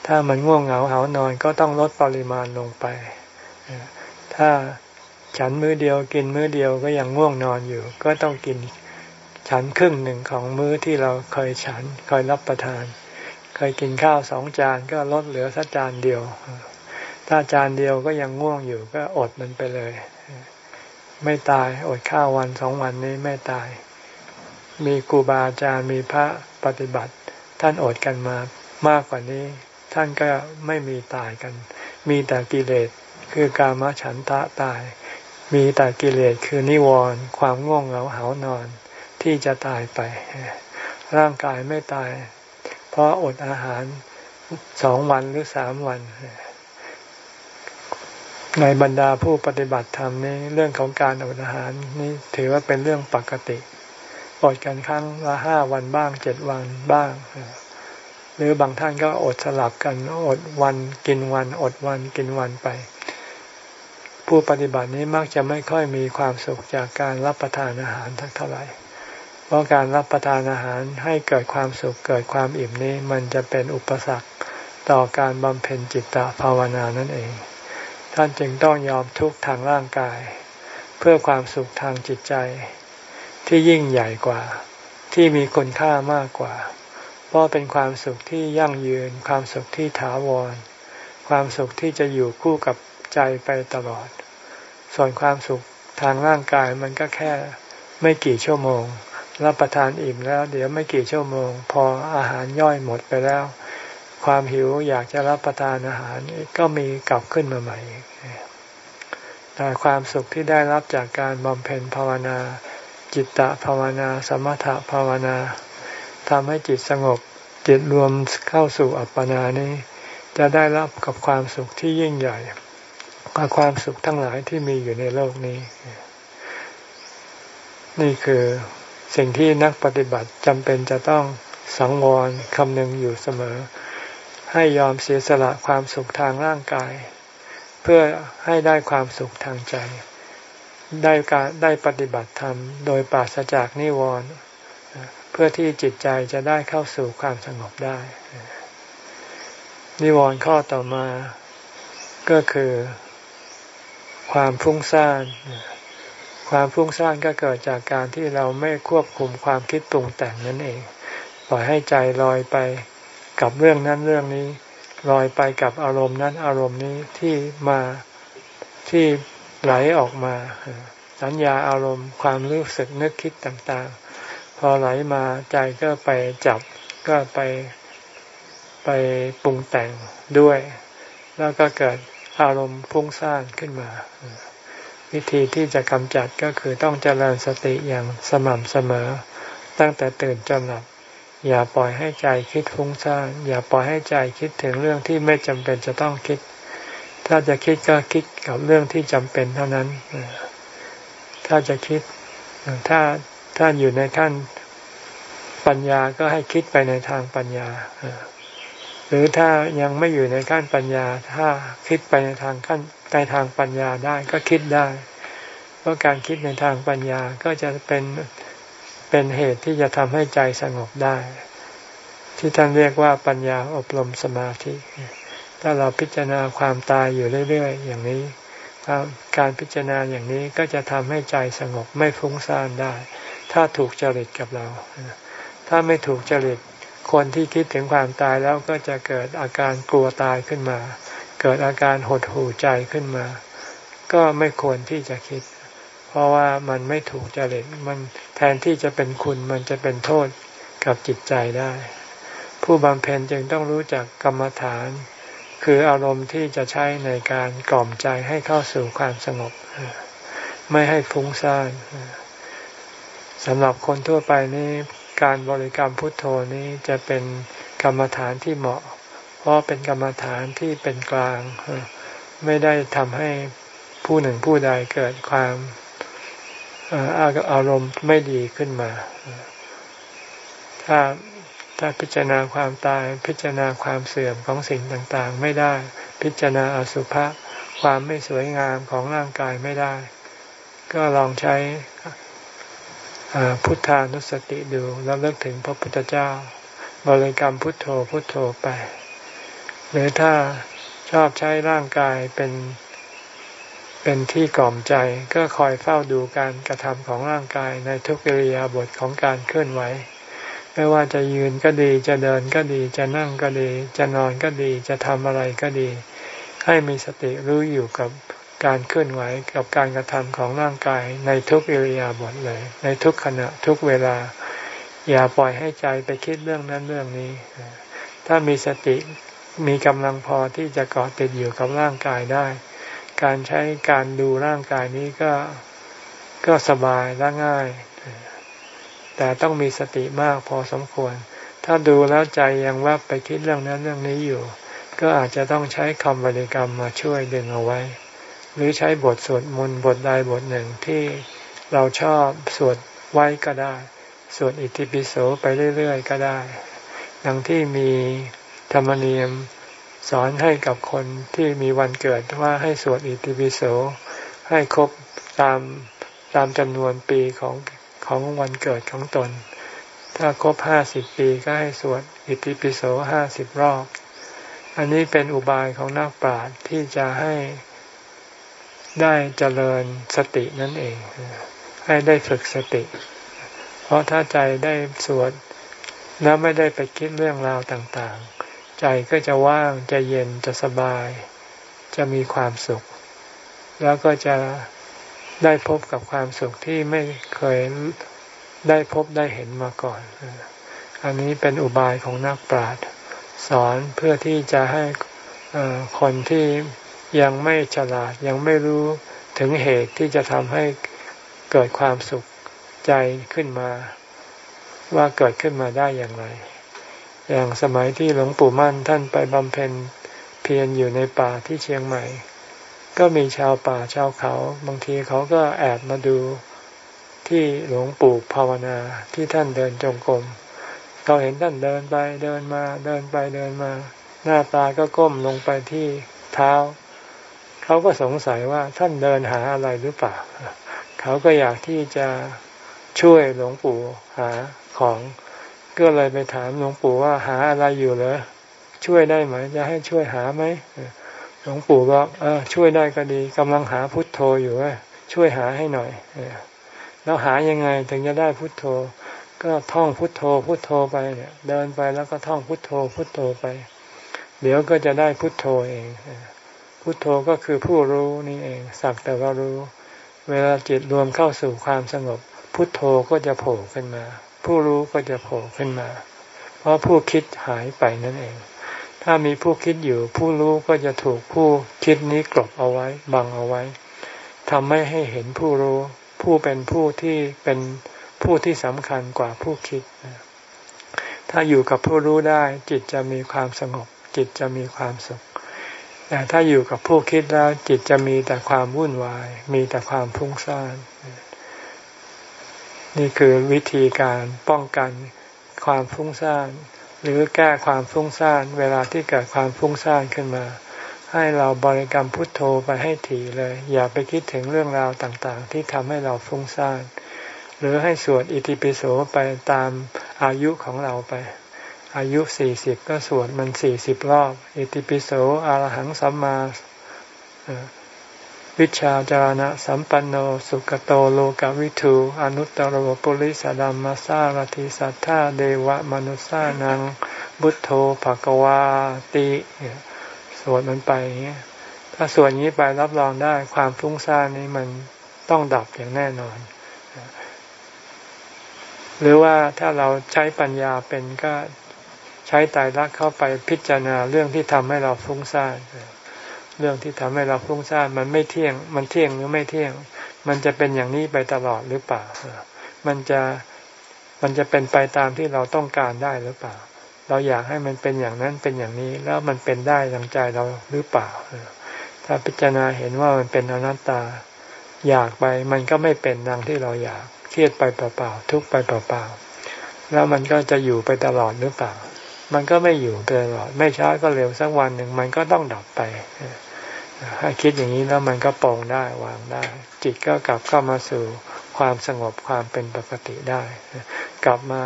ถ้ามันง่วงเหงาเหานอนก็ต้องลดปริมาณลงไป ถ้าฉันมื้อเดียวกินมื้อเดียวก็ยังง่วงนอนอยู่ ก็ต้องกินฉันครึ่งหนึ่งของมื้อที่เราเคยฉันเคยรับประทาน เคยกินข้าวสองจานก็ลดเหลือสักจานเดียว ถ้าจานเดียวก็ยังง่วงอยู่ก็อดมันไปเลย ไม่ตายอดข้าววันสองวันนี้ไม่ตาย มีครูบาอาจารย์มีพระปฏิบัติ ท่านอดกันมามากกว่านี้ ท่านก็ไม่มีตายกัน มีแต่กิเลส คือกามฉันทะตาย มีแต่กิเลสคือนิวรณ์ความง่วงเหงาเหานอนที่จะตายไป ร่างกายไม่ตาย เพราะอดอาหารสองวันหรือสามวัน ในบรรดาผู้ปฏิบัติธรรมนี้เรื่องของการอดอาหารนี้ถือว่าเป็นเรื่องปกติอดกันครั้งละห้าวันบ้างเจ็ดวันบ้าง หรือบางท่านก็อดสลับกันอดวันกินวัน อดวันกินวันไป ผู้ปฏิบัตินี้มักจะไม่ค่อยมีความสุขจากการรับประทานอาหารทักเท่าไหร่ เพราะการรับประทานอาหารให้เกิดความสุขเกิดความอิ่มนี้มันจะเป็นอุปสรรคต่อการบำเพ็ญจิตตภาวนานั่นเอง ท่านจึงต้องยอมทุกข์ทางร่างกาย เพื่อความสุขทางจิตใจ ที่ยิ่งใหญ่กว่า ที่มีคุณค่ามากกว่า เพราะเป็นความสุขที่ยั่งยืน ความสุขที่ถาวร ความสุขที่จะอยู่คู่กับ ใจไปตลอด ส่วนความสุขทางร่างกายมันก็แค่ไม่กี่ชั่วโมง รับประทานอิ่มแล้ว เดี๋ยวไม่กี่ชั่วโมง พออาหารย่อยหมดไปแล้ว ความหิวอยากจะรับประทานอาหารก็มีกลับขึ้นมาใหม่แต่ความสุขที่ได้รับจากการบำเพ็ญภาวนา จิตตภาวนา สมถภาวนาทำให้จิตสงบ จิตรวมเข้าสู่อัปปนานี้ จะได้รับกับความสุขที่ยิ่งใหญ่ ความสุขทั้งหลายที่มีอยู่ในโลกนี้ นี่คือสิ่งที่นักปฏิบัติจำเป็นจะต้องสังวรคำนึงอยู่เสมอ ให้ยอมเสียสละความสุขทางร่างกาย เพื่อให้ได้ความสุขทางใจ ได้การได้ปฏิบัติธรรม โดยปราศจากนิวรณ์เพื่อที่จิตใจจะได้เข้าสู่ความสงบได้ นิวรณ์ข้อต่อมา ก็คือ ความฟุ้งซ่าน ความฟุ้งซ่านก็เกิดจากการที่เราไม่ควบคุมความคิดปรุงแต่งนั่นเอง ปล่อยให้ใจลอยไปกับเรื่องนั้นเรื่องนี้ ลอยไปกับอารมณ์นั้นอารมณ์นี้ที่มาที่ไหลออกมา สัญญาอารมณ์ความรู้สึกนึกคิดต่างๆ พอไหลมาใจก็ไปจับก็ไปไปปรุงแต่งด้วย แล้วก็เกิด อารมณ์ฟุ้งซ่านขึ้นมา วิธีที่จะกำจัดก็คือต้องเจริญสติอย่างสม่ำเสมอ ตั้งแต่ตื่นจนหลับ อย่าปล่อยให้ใจคิดฟุ้งซ่านอย่าปล่อยให้ใจคิดถึงเรื่องที่ไม่จำเป็นจะต้องคิด ถ้าจะคิดก็คิดกับเรื่องที่จำเป็นเท่านั้น ถ้าจะคิดถ้าถ้าอยู่ในขั้นปัญญาก็ให้คิดไปในทางปัญญาห รือถ้ายังไม่อยู่ในขั้นปัญญา ถ้าคิดไปในทางขั้นในทางปัญญาได้ก็คิดได้เพราะการคิดในทางปัญญาก็จะเป็นเป็นเหตุที่จะทำให้ใจสงบได้ ที่ท่านเรียกว่าปัญญาอบรมสมาธิ ถ้าเราพิจารณาความตายอยู่เรื่อยๆอย่างนี้การพิจารณาอย่างนี้ก็จะทำให้ใจสงบไม่ฟุ้งซ่านได้ ถ้าถูกจริตกับเรา ถ้าไม่ถูกจริต คนที่คิดถึงความตายแล้วก็จะเกิดอาการกลัวตายขึ้นมา เกิดอาการหดหู่ใจขึ้นมา ก็ไม่ควรที่จะคิด เพราะว่ามันไม่ถูกจริตมันแทนที่จะเป็นคุณมันจะเป็นโทษกับจิตใจได้ ผู้บำเพ็ญจึงต้องรู้จักกรรมฐาน คืออารมณ์ที่จะใช้ในการกล่อมใจให้เข้าสู่ความสงบ ไม่ให้ฟุ้งซ่านสำหรับคนทั่วไปนี้ การบริกรรมพุทโธนี้จะเป็นกรรมฐานที่เหมาะ เพราะเป็นกรรมฐานที่เป็นกลาง ไม่ได้ทำให้ผู้หนึ่งผู้ใดเกิดความอารมณ์ไม่ดีขึ้นมา ถ้าถ้าพิจารณาความตายพิจารณาความเสื่อมของสิ่งต่างๆ ไม่ได้ พิจารณาอสุภะความไม่สวยงามของร่างกายไม่ได้ ก็ลองใช้ พุทธานุสติดูแล้วเลิกถึงพระพุทธเจ้า บริกรรมพุทโธพุทโธไป หรือถ้าชอบใช้ร่างกายเป็นเป็นที่กล่อมใจก็คอยเฝ้าดูการกระทำของร่างกายในทุกิริยาบถของการเคลื่อนไหว ไม่ว่าจะยืนก็ดีจะเดินก็ดีจะนั่งก็ดี จะนอนก็ดีจะทำอะไรก็ดี ให้มีสติรู้อยู่กับ การเคลื่อนไหวกับการกระทำของร่างกายในทุกอิริยาบถเลย ในทุกขณะทุกเวลา อย่าปล่อยให้ใจไปคิดเรื่องนั้นเรื่องนี้ ถ้ามีสติมีกำลังพอที่จะเกาะติดอยู่กับร่างกายได้ การใช้การดูร่างกายนี้ก็ก็สบายและง่าย แต่ต้องมีสติมากพอสมควร ถ้าดูแล้วใจยังแวบไปคิดเรื่องนั้นเรื่องนี้อยู่ ก็อาจจะต้องใช้คำบริกรรมมาช่วยดึงเอาไว้ หรือใช้บทสวดมนต์บทใดบทหนึ่งที่เราชอบสวดไว้ก็ได้ สวดอิติปิโสไปเรื่อยๆ ก็ได้ ดังที่มีธรรมเนียมสอนให้กับคนที่มีวันเกิดว่าให้สวดอิติปิโสให้ครบตามตามจำนวนปีของของวันเกิดของตน ถ้าครบห้าสิบปีก็ให้สวดอิติปิโสห้าสิบรอบ อันนี้เป็นอุบายของนักปราชญ์ที่จะให้ ได้เจริญสตินั่นเอง ให้ได้ฝึกสติ เพราะถ้าใจได้สวดแล้วไม่ได้ไปคิดเรื่องราวต่างๆ ใจก็จะว่างจะเย็นจะสบาย จะมีความสุข แล้วก็จะได้พบกับความสุขที่ไม่เคยได้พบได้เห็นมาก่อน อันนี้เป็นอุบายของนักปราชญ์สอนเพื่อที่จะให้คนที่ ยังไม่ฉลาดยังไม่รู้ถึงเหตุที่จะทำให้เกิดความสุขใจขึ้นมา ว่าเกิดขึ้นมาได้อย่างไร อย่างสมัยที่หลวงปู่มั่นท่านไปบำเพ็ญเพียรอยู่ในป่าที่เชียงใหม่ ก็มีชาวป่าชาวเขา บางทีเขาก็แอบมาดูที่หลวงปู่ภาวนาที่ท่านเดินจงกรมเขาเห็นท่านเดินไปเดินมาเดินไปเดินมา หน้าตาก็ก้มลงไปที่เท้า เขาก็สงสัยว่าท่านเดินหาอะไรหรือเปล่า เขาก็อยากที่จะช่วยหลวงปู่หาของก็เลยไปถามหลวงปู่ว่าหาอะไรอยู่เหรอช่วยได้ไหม จะให้ช่วยหาไหมหลวงปู่ก็เออช่วยได้ก็ดีกำลังหาพุทโธอยู่ช่วยหาให้หน่อยแล้วหายังไงถึงจะได้พุทโธ ก็ท่องพุทโธพุทโธไปเนี่ยเดินไปแล้วก็ท่องพุทโธพุทโธไป เดี๋ยวก็จะได้พุทโธเอง พุทโธก็คือผู้รู้นี่เอง สักแต่ว่ารู้ เวลาจิตรวมเข้าสู่ความสงบ พุทโธก็จะโผล่ขึ้นมา ผู้รู้ก็จะโผล่ขึ้นมา เพราะผู้คิดหายไปนั่นเอง ถ้ามีผู้คิดอยู่ ผู้รู้ก็จะถูกผู้คิดนี้กลบเอาไว้ บังเอาไว้ทำไม่ให้เห็นผู้รู้ ผู้เป็นผู้ที่เป็นผู้ที่สำคัญกว่าผู้คิด ถ้าอยู่กับผู้รู้ได้ จิตจะมีความสงบ จิตจะมีความสุข แต่ถ้าอยู่กับผู้คิดแล้วจิตจะมีแต่ความวุ่นวาย มีแต่ความพุ่งซ่านนี่คือวิธีการป้องกันความฟุ้งซ่านหรือแก้ความฟุ้งซ่านเวลาที่เกิดความฟุ้งซ่านขึ้นมา ให้เราบริกรรมพุทโธไปให้ถี่เลย อย่าไปคิดถึงเรื่องราวต่างๆ ที่ทำให้เราฟุ้งซ่านหรือให้สวดอิติปิโสไปตามอายุของเราไป อายุสี่สิบก็สวดมันสี่สิบรอบ อิติปิโสอารหังสัมมาวิชาจารณะสัมปันโนสุกโตโลกวิทูอนุตตรปุริสดัมมาสารติสัทธาเดวะมนุสานังบุตโธภกวาติสวดมันไปอย่างเงี้ยถ้าสวดนี้ไปรับรองได้ความฟุ้งซ่านนี้มันต้องดับอย่างแน่นอน หรือว่าถ้าเราใช้ปัญญาเป็นก็ ช้ช้ตายรักเข้าไปพิจารณาเรื่องที่ทำให้เราฟุ้งซ่านเรื่องที่ทำให้เราฟุ้งซ่านมันไม่เที่ยง มันเที่ยงหรือไม่เที่ยง มันจะเป็นอย่างนี้ไปตลอดหรือเปล่า มันจะมันจะเป็นไปตามที่เราต้องการได้หรือเปล่า เราอยากให้มันเป็นอย่างนั้นเป็นอย่างนี้แล้วมันเป็นได้ดังใจเราหรือเปล่า ถ้าพิจารณาเห็นว่ามันเป็นอนัตตา อยากไปมันก็ไม่เป็นดังที่เราอยาก เครียดไปเปล่าๆทุกไปเปล่าๆแล้วมันก็จะอยู่ไปตลอดหรือเปล่า มันก็ไม่อยู่ตลอดไม่ช้าก็เร็วสักวันหนึ่งมันก็ต้องดับไปถ้าคิดอย่างนี้แล้วมันก็ปองได้วางได้ จิตก็กลับเข้ามาสู่ความสงบความเป็นปกติได้ กลับมา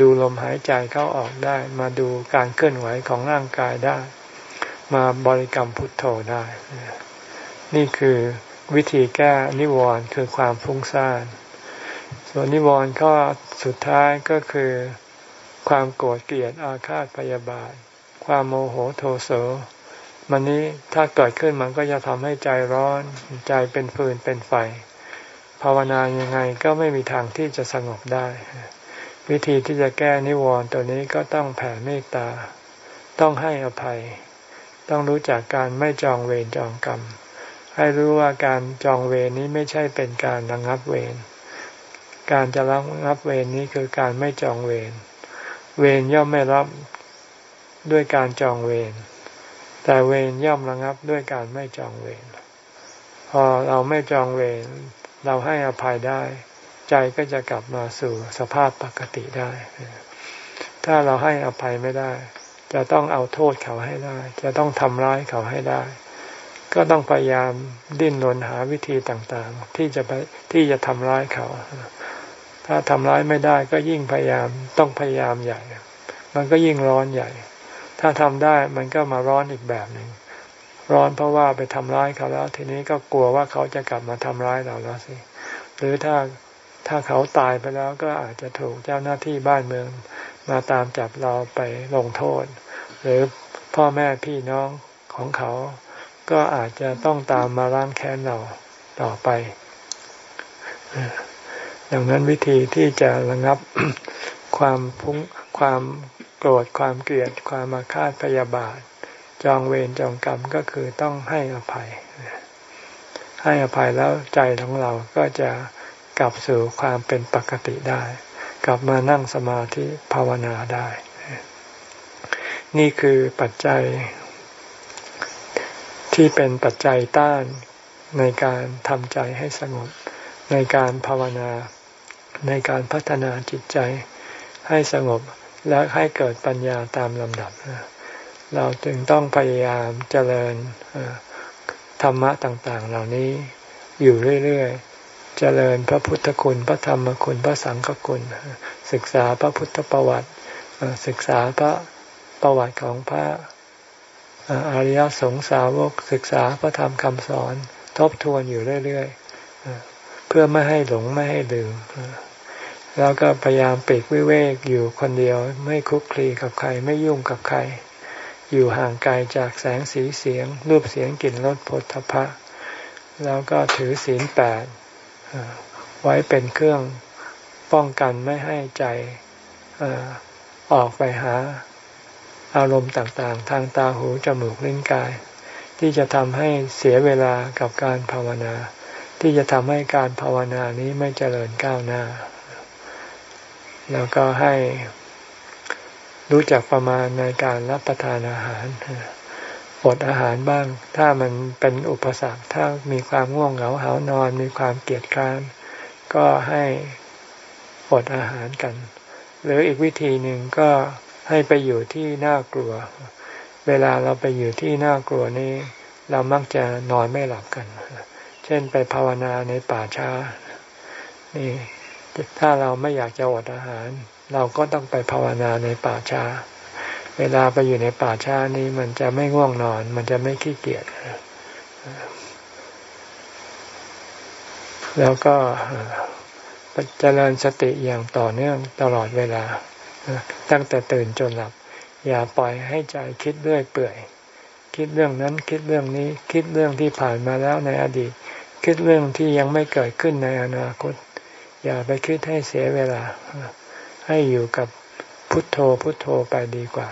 ดูลมหายใจเข้าออกได้ มาดูการเคลื่อนไหวของร่างกายได้ มาบริกรรมพุทโธได้ นี่คือวิธีแก้นิวรณ์คือความฟุ้งซ่าน ส่วนนิวรณ์ข้อสุดท้ายก็คือ ความโกรธเกลียดอาฆาตพยาบาท ความโมโหโทโสมันนี้ถ้าเกิดขึ้นมันก็จะทำให้ใจร้อนใจเป็นฟืนเป็นไฟ ภาวนายังไงก็ไม่มีทางที่จะสงบได้ วิธีที่จะแก้นิวรณ์ตัวนี้ก็ต้องแผ่เมตตา ต้องให้อภัย ต้องรู้จักการไม่จองเวรจองกรรม ให้รู้ว่าการจองเวรนี้ไม่ใช่เป็นการระงับเวรการจะระงับเวรนี้คือการไม่จองเวร เวรย่อมไม่รับด้วยการจองเวรแต่เวรย่อมระงับด้วยการไม่จองเวรพอเราไม่จองเวรเราให้อภัยได้ ใจก็จะกลับมาสู่สภาพปกติได้ ถ้าเราให้อภัยไม่ได้ จะต้องเอาโทษเขาให้ได้ จะต้องทำร้ายเขาให้ได้ ก็ต้องพยายามดิ้นรนหาวิธีต่างๆ ที่จะไปที่จะทำร้ายเขา ถ้าทำร้ายไม่ได้ก็ยิ่งพยายามต้องพยายามใหญ่ มันก็ยิ่งร้อนใหญ่ ถ้าทำได้มันก็มาร้อนอีกแบบหนึ่งร้อนเพราะว่าไปทำร้ายเขาแล้ว ทีนี้ก็กลัวว่าเขาจะกลับมาทำร้ายเราแล้วสิหรือถ้าถ้าเขาตายไปแล้วก็อาจจะถูกเจ้าหน้าที่บ้านเมือง มาตามจับเราไปลงโทษ หรือพ่อแม่พี่น้องของเขา ก็อาจจะต้องตามมาล้างแค้นเราต่อไป ดังนั้นวิธีที่จะระงับความพุ่งความโกรธความเกลียดความมาคาดพยาบาท จองเวรจองกรรมก็คือต้องให้อภัย ให้อภัยแล้วใจของเราก็จะกลับสู่ความเป็นปกติได้ กลับมานั่งสมาธิภาวนาได้ นี่คือปัจจัย ที่เป็นปัจจัยต้านในการทำใจให้สงบในการภาวนา ในการพัฒนาจิตใจให้สงบและให้เกิดปัญญาตามลำดับ เราจึงต้องพยายามเจริญธรรมะต่างๆ เหล่านี้อยู่เรื่อยๆ เจริญพระพุทธคุณ พระธรรมคุณ พระสังฆคุณ ศึกษาพระพุทธประวัติ ศึกษาพระประวัติของพระอริยสงสาวก ศึกษาพระธรรมคำสอน ทบทวนอยู่เรื่อยๆ เพื่อไม่ให้หลงไม่ให้ลืม แล้วก็พยายามปีกวิเวกอยู่คนเดียวไม่คุกคลีกับใครไม่ยุ่งกับใคร อยู่ห่างไกลจากแสงสีเสียง รูปเสียงกลิ่นรสผลทพะ แล้วก็ถือศีลแปดไว้เป็นเครื่องป้องกันไม่ให้ใจออกไปหาอารมณ์ต่างๆ ทางตาหูจมูกลิ้นกาย ที่จะทำให้เสียเวลากับการภาวนา ที่จะทำให้การภาวนานี้ไม่เจริญก้าวหน้า แล้วก็ให้รู้จักประมาณในการรับประทานอาหารอดอาหารบ้าง ถ้ามันเป็นอุปสรรค ถ้ามีความง่วงเหงาหานอน มีความเกียดคร้าน ก็ให้อดอาหารกัน หรืออีกวิธีหนึ่งก็ให้ไปอยู่ที่น่ากลัว เวลาเราไปอยู่ที่น่ากลัวนี้ เรามักจะนอนไม่หลับกัน เช่นไปภาวนาในป่าช้า นี่ ถ้าเราไม่อยากจะอดอาหาร เราก็ต้องไปภาวนาในป่าช้า เวลาไปอยู่ในป่าช้านี้มันจะไม่ง่วงนอน มันจะไม่ขี้เกียจแล้วก็เจริญสติอย่างต่อเนื่องตลอดเวลา ตั้งแต่ตื่นจนหลับ อย่าปล่อยให้ใจคิดเรื่อยเปื่อย คิดเรื่องนั้นคิดเรื่องนี้ คิดเรื่องที่ผ่านมาแล้วในอดีต คิดเรื่องที่ยังไม่เกิดขึ้นในอนาคต อย่าไปคิดให้เสียเวลา ให้อยู่กับพุทโธพุทโธไปดีกว่า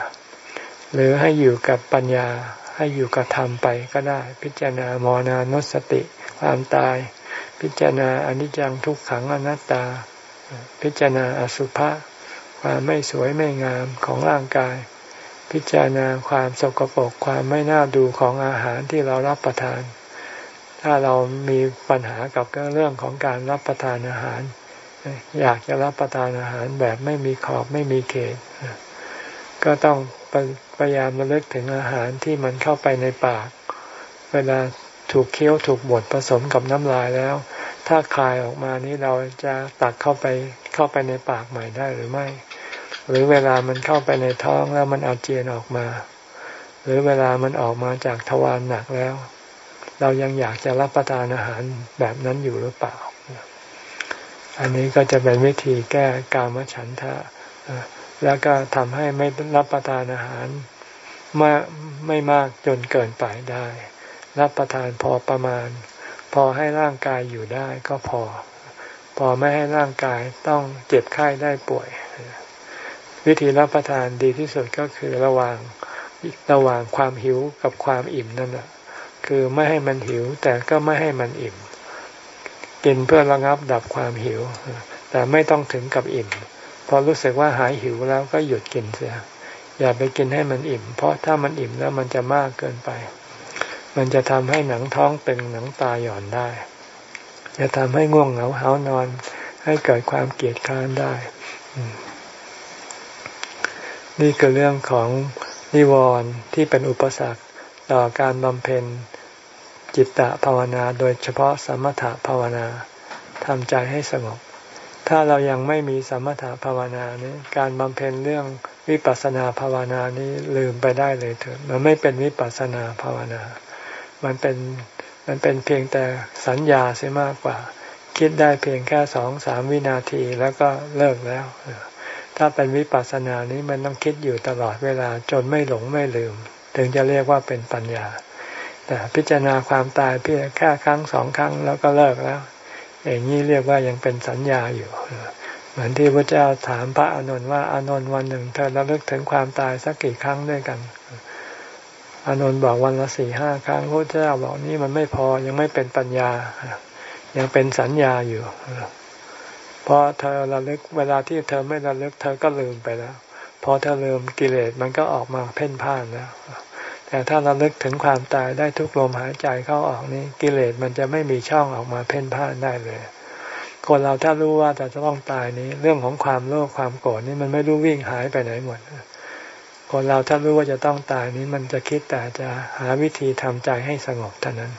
หรือให้อยู่กับปัญญา ให้อยู่กับธรรมไปก็ได้ พิจารณามรณานุสติ ความตาย พิจารณาอนิจจังทุกขังอนัตตา พิจารณาอสุภะความไม่สวยไม่งามของร่างกาย พิจารณาความสกปรกความไม่น่าดูของอาหารที่เรารับประทาน ถ้าเรามีปัญหากับเรื่องของการรับประทานอาหาร อยากจะรับประทานอาหารแบบไม่มีขอบไม่มีเขต ก็ต้องพยายามระลึกถึงอาหารที่มันเข้าไปในปาก เวลาถูกเคี้ยวถูกบดผสมกับน้ำลายแล้ว ถ้าคายออกมานี้เราจะตักเข้าไปเข้าไปในปากใหม่ได้หรือไม่ หรือเวลามันเข้าไปในท้องแล้วมันอาเจียนออกมา หรือเวลามันออกมาจากทวารหนักแล้ว เรายังอยากจะรับประทานอาหารแบบนั้นอยู่หรือเปล่า อันนี้ก็จะเป็นวิธีแก้กามฉันทะแล้วก็ทำให้ไม่รับประทานอาหารมาไม่มากจนเกินไปได้ รับประทานพอประมาณ พอให้ร่างกายอยู่ได้ก็พอ พอไม่ให้ร่างกายต้องเจ็บไข้ได้ป่วย วิธีรับประทานดีที่สุดก็คือระหว่างระหว่างความหิวกับความอิ่มนั่นแหละคือไม่ให้มันหิวแต่ก็ไม่ให้มันอิ่ม กินเพื่อระงับดับความหิว แต่ไม่ต้องถึงกับอิ่ม พอรู้สึกว่าหายหิวแล้วก็หยุดกินเสีย อย่าไปกินให้มันอิ่ม เพราะถ้ามันอิ่มแล้วมันจะมากเกินไป มันจะทำให้หนังท้องตึงหนังตาหย่อนได้ จะทำให้ง่วงเหงาหานอน ให้เกิดความเกลียดคร้านได้ นี่คือเรื่องของนิวรณ์ที่เป็นอุปสรรคต่อการบำเพ็ญ จิตตภาวนาโดยเฉพาะสมถภาวนาทำใจให้สงบ ถ้าเรายังไม่มีสมถภาวนานี้การบำเพ็ญเรื่องวิปัสสนาภาวนานี้ลืมไปได้เลยเถอะมันไม่เป็นวิปัสสนาภาวนา มันเป็นมันเป็นเพียงแต่สัญญาเสียมากกว่า คิดได้เพียงแค่สองสามวินาทีแล้วก็เลิกแล้ว ถ้าเป็นวิปัสสนานี้มันต้องคิดอยู่ตลอดเวลาจนไม่หลงไม่ลืม ถึงจะเรียกว่าเป็นปัญญา แต่พิจารณาความตายเพียงแค่ครั้งสองครั้งแล้วก็เลิกแล้วอย่างนี้เรียกว่ายังเป็นสัญญาอยู่เหมือนที่พระเจ้าถามพระอานนท์ว่าอานนท์วันหนึ่งเธอระลึกถึงความตายสักกี่ครั้งด้วยกันอานนท์บอกวันละสี่ห้าครั้งพระเจ้าบอกนี่มันไม่พอยังไม่เป็นปัญญา ยังเป็นสัญญาอยู่เพราะเธอระลึกเวลาที่เธอไม่ระลึกเธอก็ลืมไปแล้ว พอเธอลืมกิเลสมันก็ออกมาเพ่นพ่านแล้ว แต่ถ้าเราลึกถึงความตายได้ทุกลมหายใจเข้าออกนี้กิเลสมันจะไม่มีช่องออกมาเพ่นพ่านได้เลย คนเราถ้ารู้ว่าจะต้องตายนี้เรื่องของความโลภความโกรธนี่มันไม่รู้วิ่งหายไปไหนหมดคนเราถ้ารู้ว่าจะต้องตายนี้มันจะคิดแต่จะหาวิธีทำใจให้สงบเท่านั้น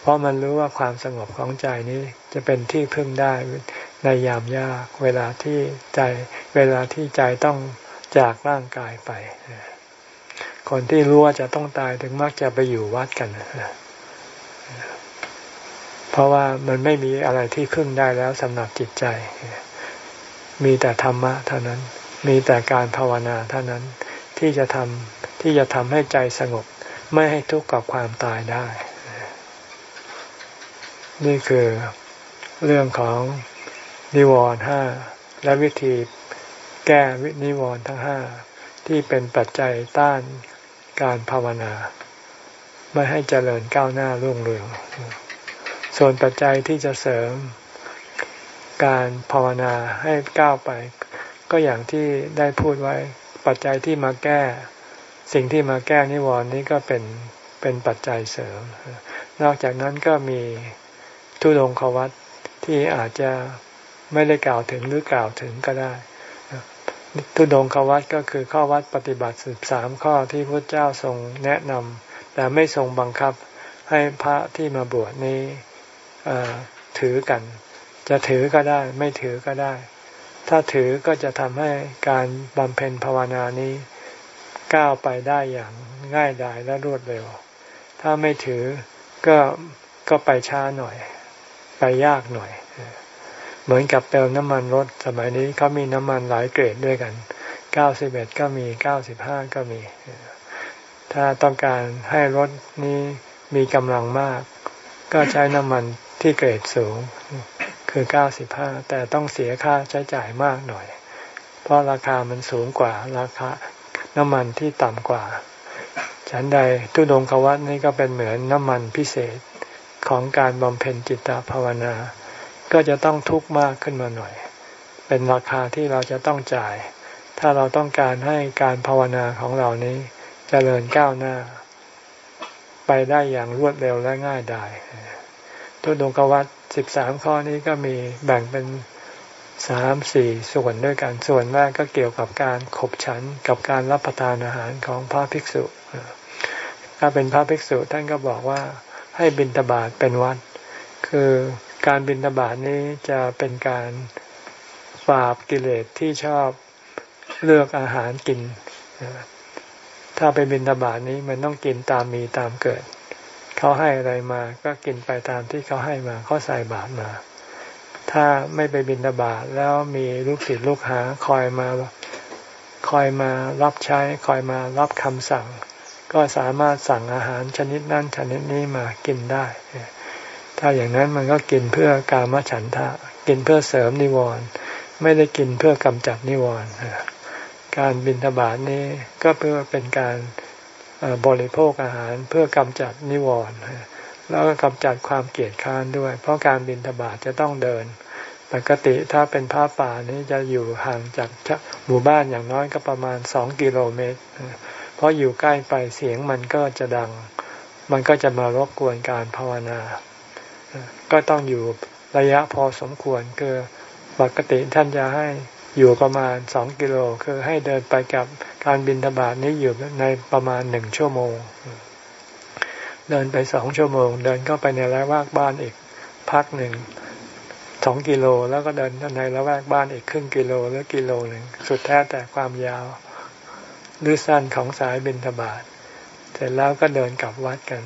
เพราะมันรู้ว่าความสงบของใจนี้จะเป็นที่พึ่งได้ในยามยากเวลาที่ใจเวลาที่ใจต้องจากร่างกายไป คนที่รู้ว่าจะต้องตายถึงมักจะไปอยู่วัดกันเพราะว่ามันไม่มีอะไรที่พึ่งได้แล้วสำหรับจิตใจ มีแต่ธรรมะเท่านั้น มีแต่การภาวนาเท่านั้นที่จะทำที่จะทำให้ใจสงบ ไม่ให้ทุกข์กับความตายได้ นี่คือเรื่องของนิวรณ์ห้าและวิธีแก้วินิวรณ์ทั้งห้าที่เป็นปัจจัยต้าน การภาวนา ไม่ให้เจริญก้าวหน้ารุ่งเรือง ส่วนปัจจัยที่จะเสริมการภาวนาให้ก้าวไป ก็อย่างที่ได้พูดไว้ปัจจัยที่มาแก้ สิ่งที่มาแก้นิวรณ์นี้ก็เป็นเป็นปัจจัยเสริม นอกจากนั้นก็มีทุดงควัตที่อาจจะไม่ได้กล่าวถึงหรือกล่าวถึงก็ได้ ทุดงควัตก็คือข้อวัดปฏิบัติสิบสามข้อที่พระเจ้าทรงแนะนำแต่ไม่ทรงบังคับให้พระที่มาบวชนี้ถือกัน จะถือก็ได้ไม่ถือก็ได้ ถ้าถือก็จะทำให้การบำเพ็ญภาวนานี้ก้าวไปได้อย่างง่ายดายและรวดเร็ว ถ้าไม่ถือก็ก็ไปช้าหน่อย ไปยากหน่อย เหมือนกับเติมน้ำมันรถสมัยนี้เขามีน้ำมันหลายเกรดด้วยกันเก้าสิบเอ็ดก็มีเก้าสิบห้าก็มี ถ้าต้องการให้รถนี้มีกำลังมาก ก็ใช้น้ำมันที่เกรดสูง คือเก้าสิบห้าแต่ต้องเสียค่าใช้จ่ายมากหน่อย เพราะราคามันสูงกว่าราคาน้ำมันที่ต่ำกว่า ฉันใดทุดงควัตนี่ก็เป็นเหมือนน้ำมันพิเศษของการบำเพ็ญจิตตภาวนา ก็จะต้องทุกข์มากขึ้นมาหน่อย เป็นราคาที่เราจะต้องจ่าย ถ้าเราต้องการให้การภาวนาของเรานี้จเจริญก้าวหน้า ไปได้อย่างรวดเร็วและง่ายดายทุดงกวัตสิบสามข้อนี้ก็มีแบ่งเป็นสามสี่ส่วนด้วยกันส่วนแรกก็เกี่ยวกับการขบฉันกับการรับประทานอาหารของพระภิกษุ ถ้าเป็นพระภิกษุท่านก็บอกว่าให้บิณฑบาตเป็นวัด คือ การบิณฑบาตนี้จะเป็นการปราบกิเลสที่ชอบเลือกอาหารกิน ถ้าไปบิณฑบาตนี้มันต้องกินตามมีตามเกิด เขาให้อะไรมาก็กินไปตามที่เขาให้มาเขาใส่บาตรมา ถ้าไม่ไปบินตบาตแล้วมีลูกศิษย์ลูกหาคอยมาคอยมารับใช้คอยมารับคำสั่ง ก็สามารถสั่งอาหารชนิดนั้นชนิดนี้มากินได้ ถ้าอย่างนั้นมันก็กินเพื่อการมฉันทะ กินเพื่อเสริมนิวรณ์ไม่ได้กินเพื่อกำจัดนิวรณ์การบินทบาทนี้ก็เพื่อเป็นการบริโภคอาหารเพื่อกำจัดนิวรณ์แล้วก็กำจัดความเกลียดค้านด้วย เพราะการบินทบาทจะต้องเดิน ปกติถ้าเป็นผ้าป่านี้จะอยู่ห่างจากหมู่บ้านอย่างน้อยก็ประมาณสองกิโลเมตร เพราะอยู่ใกล้ไปเสียงมันก็จะดัง มันก็จะมารบกวนการภาวนา ก็ต้องอยู่ระยะพอสมควรคือปกติท่านจะให้อยู่ประมาณสองกิโลคือให้เดินไปกับการบินทบาทนี้อยู่ในประมาณหนึ่งชั่วโมง เดินไปสองชั่วโมง เดินเข้าไปในละแวกบ้านอีกพักหนึ่งสองกิโลแล้วก็เดินในละแวกบ้านอีกครึ่งกิโลหรือกิโลหนึ่งสุดแท้แต่ความยาวหรือสั้นของสายบินทบาทเสร็จแล้วก็เดินกลับวัดกัน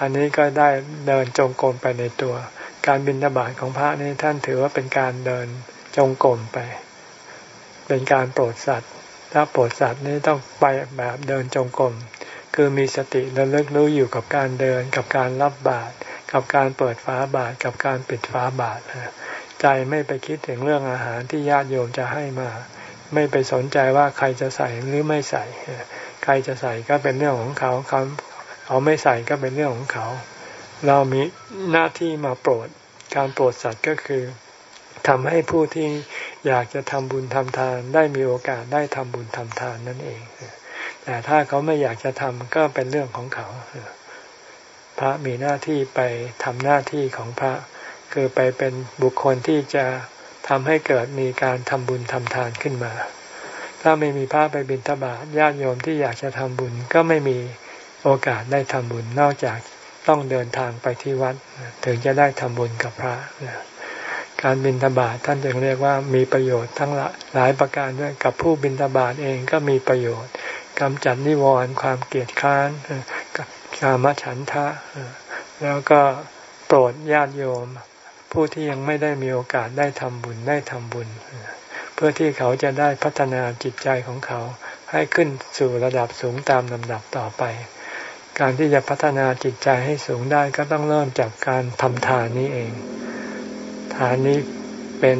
อันนี้ก็ได้เดินจงกรมไปในตัว การบินทบาทของพระนี่ท่านถือว่าเป็นการเดินจงกรมไป เป็นการโปรดสัตว์ ถ้าโปรดสัตว์นี่ต้องไปแบบเดินจงกรมคือมีสติระลึกรู้อยู่กับการเดิน กับการรับบาตรกับการเปิดฝาบาตรกับการปิดฝาบาตรใจไม่ไปคิดถึงเรื่องอาหารที่ญาติโยมจะให้มา ไม่ไปสนใจว่าใครจะใส่หรือไม่ใส่ ใครจะใส่ก็เป็นเรื่องของเขาเขาเขาไม่ใส่ก็เป็นเรื่องของเขา เรามีหน้าที่มาโปรด การโปรดสัตว์ก็คือทำให้ผู้ที่อยากจะทำบุญทำทานได้มีโอกาสได้ทำบุญทำทานนั่นเอง แต่ถ้าเขาไม่อยากจะทำก็เป็นเรื่องของเขา พระมีหน้าที่ไปทำหน้าที่ของพระ คือไปเป็นบุคคลที่จะทำให้เกิดมีการทำบุญทำทานขึ้นมา ถ้าไม่มีพระไปบิณฑบาตญาติโยมที่อยากจะทำบุญก็ไม่มีโอกาสได้ทำบุญนอกจาก ต้องเดินทางไปที่วัด ถึงจะได้ทำบุญกับพระ การบิณฑบาตท่านจึงเรียกว่ามีประโยชน์ทั้งหลายประการด้วยกับผู้บิณฑบาตเองก็มีประโยชน์กำจัดนิวรณ์ความเกลียดค้านกามฉันทะ แล้วก็โปรดญาติโยม ผู้ที่ยังไม่ได้มีโอกาสได้ทำบุญได้ทำบุญ เพื่อที่เขาจะได้พัฒนาจิตใจของเขาให้ขึ้นสู่ระดับสูงตามลำดับต่อไป การที่จะพัฒนาจิตใจให้สูงได้ก็ต้องเริ่มจากการทำทานนี้เอง ทานนี้เป็น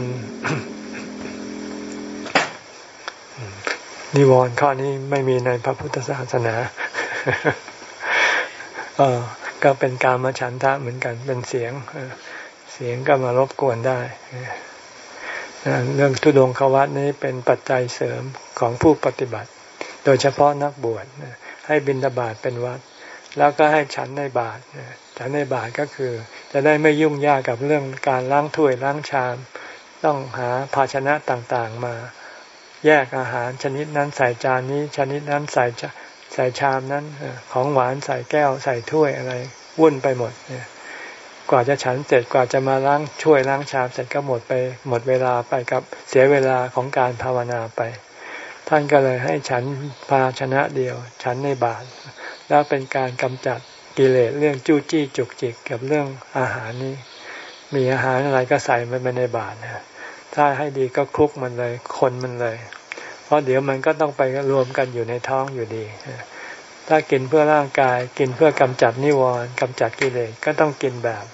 นิวรณ์ข้อนี้ไม่มีในพระพุทธศาสนา เออก็เป็นการมาฉันทะเหมือนกัน เป็นเสียง เสียงก็มารบกวนได้ เรื่องทุดงควัตนี้เป็นปัจจัยเสริมของผู้ปฏิบัติ โดยเฉพาะนักบวชให้บินดาบาตเป็นวัด แล้วก็ให้ฉันในบาตฉันในบาตก็คือ จะได้ไม่ยุ่งยากกับเรื่องการล้างถ้วยล้างชาม ต้องหาภาชนะต่างๆมา แยกอาหารชนิดนั้นใส่จานนี้ ชนิดนั้นใส่ใส่ชามนั้นของหวานใส่แก้วใส่ถ้วยอะไรวุ่นไปหมดเนี่ยกว่าจะฉันเสร็จกว่าจะมาล้างช่วยล้างชามเสร็จก็หมดไปหมดเวลาไปกับเสียเวลาของการภาวนาไป ท่านก็เลยให้ฉันภาชนะเดียว ฉันในบาท แล้วเป็นการกำจัดกิเลสเรื่องจู้จี้จุกจิกกับเรื่องอาหารนี้ มีอาหารอะไรก็ใส่ไปในบาทนะถ้าให้ดีก็คลุกมันเลย คนมันเลย เพราะเดี๋ยวมันก็ต้องไปรวมกันอยู่ในท้องอยู่ดี ถ้ากินเพื่อร่างกายกินเพื่อกำจัดนิวรณ์กำจัดกิเลสก็ต้องกินแบบ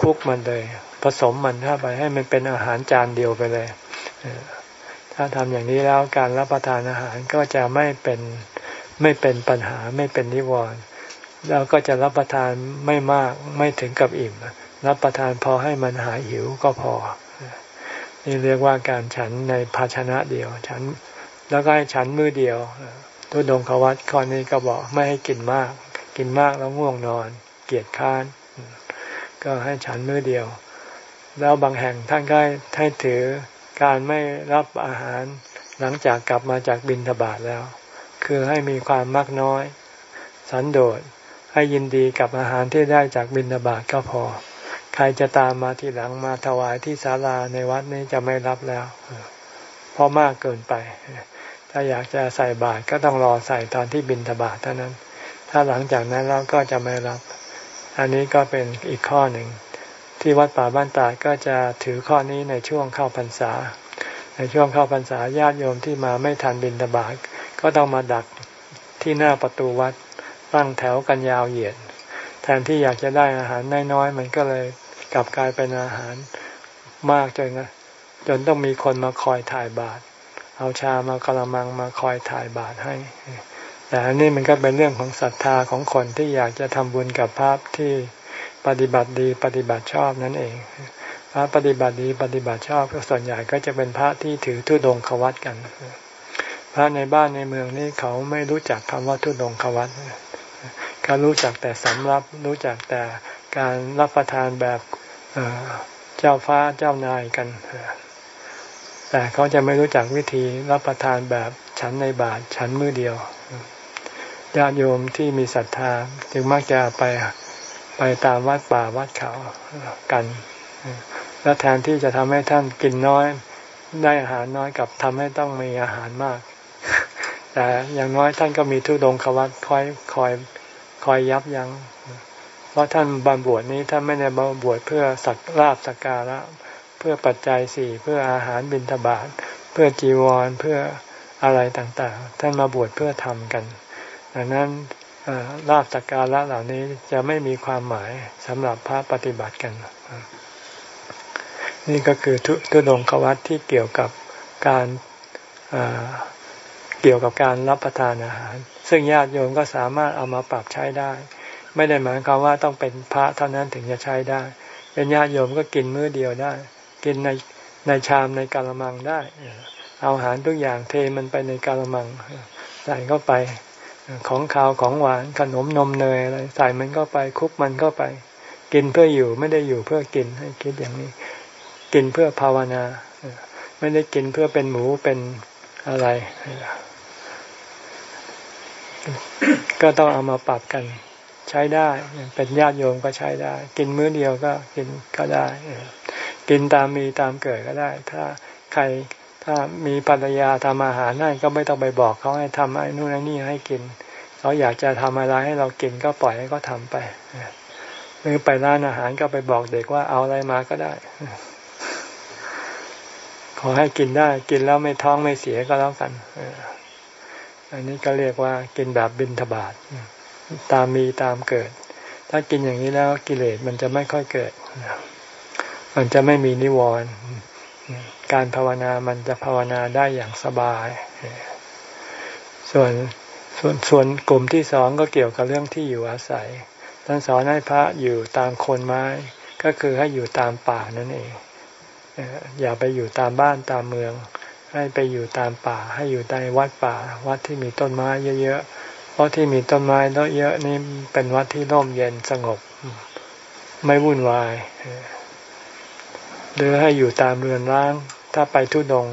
คลุกมันเลย ผสมมันเข้าไปให้มันเป็นอาหารจานเดียวไปเลยถ้ถ้าทำอย่างนี้แล้วการรับประทานอาหารก็จะไม่เป็น ไม่เป็นปัญหาไม่เป็นนิวรณ์แล้วก็จะรับประทานไม่มากไม่ถึงกับอิ่ม รับประทานพอให้มันหายหิวก็พอ นี่เรียกว่าการฉันในภาชนะเดียวฉันแล้วก็ให้ฉันมือเดียวทุดงควัตข้อนี้ก็บอกไม่ให้กินมาก กินมากแล้วง่วงนอน เกียจค้าน ก็ให้ฉันมือเดียว แล้วบางแห่งท่านก็ให้ถือการไม่รับอาหารหลังจากกลับมาจากบินทบาทแล้ว คือให้มีความมากน้อย สันโดษให้ยินดีกับอาหารที่ได้จากบินทบาทก็พอ ใครจะตามมาทีหลังมาถวายที่ศาลาในวัดนี้จะไม่รับแล้ว เพราะมากเกินไป ถ้าอยากจะใส่บาตรก็ต้องรอใส่ตอนที่บินทบาทเท่านั้น ถ้าหลังจากนั้นเราก็จะไม่รับ อันนี้ก็เป็นอีกข้อหนึ่ง ที่วัดป่าบ้านตาก็จะถือข้อนี้ในช่วงเข้าพรรษา ในช่วงเข้าพรรษาญาติโยมที่มาไม่ทันบินตบาต ก็ต้องมาดักที่หน้าประตูวัดตั้งแถวกันยาวเหยียด แทนที่อยากจะได้อาหารน้อยๆมันก็เลยกลับกลายเป็นอาหารมากจนจนต้องมีคนมาคอยถ่ายบาตรเอาชามากระมังมาคอยถ่ายบาตรให้ แต่อันนี้มันก็เป็นเรื่องของศรัทธาของคนที่อยากจะทำบุญกับภาพที่ปฏิบัติดีปฏิบัติชอบนั่นเอง พระปฏิบัติดีปฏิบัติชอบก็ส่วนใหญ่ก็จะเป็นพระที่ถือทุดงควัตกัน ระในบ้านในเมืองนี่เขาไม่รู้จักคำว่าทุดงควัตเขารู้จักแต่สำรับรู้จักแต่การรับประทานแบบเจ้าฟ้าเจ้านายกัน แต่เขาจะไม่รู้จักวิธีรับประทานแบบฉันในบาทฉันมือเดียวญาติโยมที่มีศรัทธาจึงมักจะไปไปตามวัดป่าวัดเขากัน แล้วแทนที่จะทำให้ท่านกินน้อยได้อาหารน้อยกับทำให้ต้องมีอาหารมาก แต่อย่างน้อยท่านก็มีทุดงควัตคอยคอยคอยยับยัง้งเพราะท่านบำบวชนี้ท่านไม่ได้บำบวชเพื่อสักลาบสักการะ เพื่อปัจจัยสี่เพื่ออาหารบิณฑบาตเพื่อจีวรเพื่ออะไรต่างๆ ท่านมาบวชเพื่อทำกัน ดังนั้นลาบสักการะเหล่านี้จะไม่มีความหมายสำหรับพระปฏิบัติกัน นี่ก็คือทุดงควัตที่เกี่ยวกับการ เกี่ยวกับการรับประทานอาหาร ซึ่งญาติโยมก็สามารถเอามาปรับใช้ได้ ไม่ได้หมายความว่าต้องเป็นพระเท่านั้นถึงจะใช้ได้ เป็นญาติโยมก็กินมื้อเดียวได้ กินในในชามในกาละมังได้เอาอาหารทุกอย่างเทมันไปในกาละมังใส่เข้าไปของขาวของหวานขนมนมเนยอะไรใส่มันก็ไปคุกมันก็ไป กินเพื่ออยู่ไม่ได้อยู่เพื่อกินให้คิดอย่างนี้ กินเพื่อภาวนา ไม่ได้กินเพื่อเป็นหมูเป็น อะไร ก็ต้องเอามาปรับกัน ใช้ได้ เป็นญาติโยมก็ใช้ได้ กินมื้อเดียวก็กินก็ได้ กินตามมีตามเกิดก็ได้ ถ้าใครถ้ามีภรรยาทำอาหารให้ก็ไม่ต้องไปบอกเขาให้ทำไอ้นู่นไอ้นี่ให้กิน เขาอยากจะทำอะไรให้เรากินก็ปล่อยให้เขาทาไปหรือไปร้านอาหารก็ไปบอกเด็กว่าเอาอะไรมาก็ได้ ขอให้กินได้กินแล้วไม่ท้องไม่เสียก็แล้วกันอันนี้ก็เรียกว่ากินแบบบินทบาทตามมีตามเกิด ถ้ากินอย่างนี้แล้วกิเลสมันจะไม่ค่อยเกิด มันจะไม่มีนิวรณ์การภาวนามันจะภาวนาได้อย่างสบาย ส่วนส่วนส่วนกลุ่มที่สองก็เกี่ยวกับเรื่องที่อยู่อาศัยท่านสอนให้พระอยู่ตามโคนไม้ ก็คือให้อยู่ตามป่านั่นเอง อย่าไปอยู่ตามบ้านตามเมือง ให้ไปอยู่ตามป่า ให้อยู่ในวัดป่า วัดที่มีต้นไม้เยอะๆเพราะที่มีต้นไม้เยอะๆนี่เป็นวัดที่ร่มเย็นสงบ ไม่วุ่นวายหรือให้อยู่ตามเรือนร้าง ถ้าไปทุดง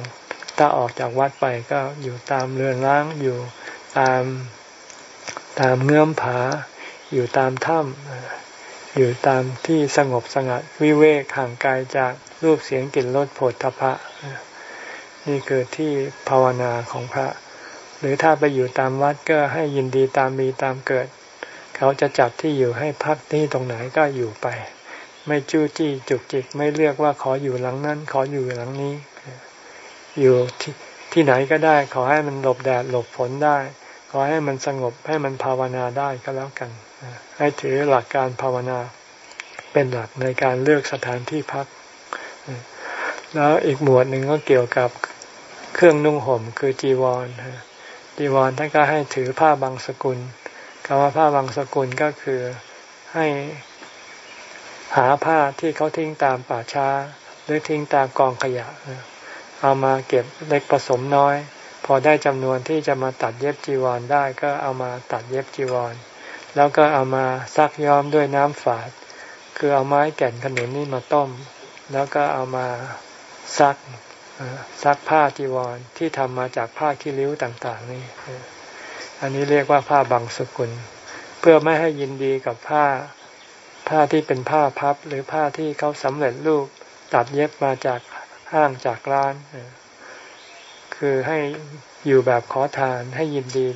ถ้าออกจากวัดไปก็อยู่ตามเรือนร้าง อยู่ตามตามเงื่อมผา อยู่ตามถ้ำอยู่ตามที่สงบสงัดวิเวกห่างไกลจาก รูปเสียงกลิ่นรสโผฏฐพะ นี่คือที่ภาวนาของพระ หรือถ้าไปอยู่ตามวัดก็ให้ยินดีตามมีตามเกิด เขาจะจัดที่อยู่ให้พักที่ตรงไหนก็อยู่ไป ไม่จู้จี้จุกจิกไม่เลือกว่าขออยู่หลังนั้น ขออยู่หลังนี้ อยู่ที่ที่ไหนก็ได้ ขอให้มันหลบแดดหลบฝนได้ ขอให้มันสงบให้มันภาวนาได้ก็แล้วกันให้ถือหลักการภาวนาเป็นหลักในการเลือกสถานที่พัก แล้วอีกหมวดหนึ่งก็เกี่ยวกับเครื่องนุ่งห่มคือจีวรจีวรท่านก็ให้ถือผ้าบางสกุลคำว่าผ้าบางสกุลก็คือให้หาผ้าที่เขาทิ้งตามป่าช้า หรือทิ้งตามกองขยะ เอามาเก็บเล็กผสมน้อย พอได้จำนวนที่จะมาตัดเย็บจีวรได้ก็เอามาตัดเย็บจีวร แล้วก็เอามาซักย้อมด้วยน้ำฝาด คือเอาไม้แก่นขนุนนี่มาต้ม แล้วก็เอามา ซักซักผ้าจีวรที่ทำมาจากผ้าขี้ริ้วต่าง ๆ นี่ อันนี้เรียกว่าผ้าบางสกุล เพื่อไม่ให้ยินดีกับผ้าผ้าที่เป็นผ้าพับ หรือผ้าที่เขาสำเร็จรูปตัดเย็บมาจากห้างจากร้าน คือให้อยู่แบบขอทาน ให้ยินดี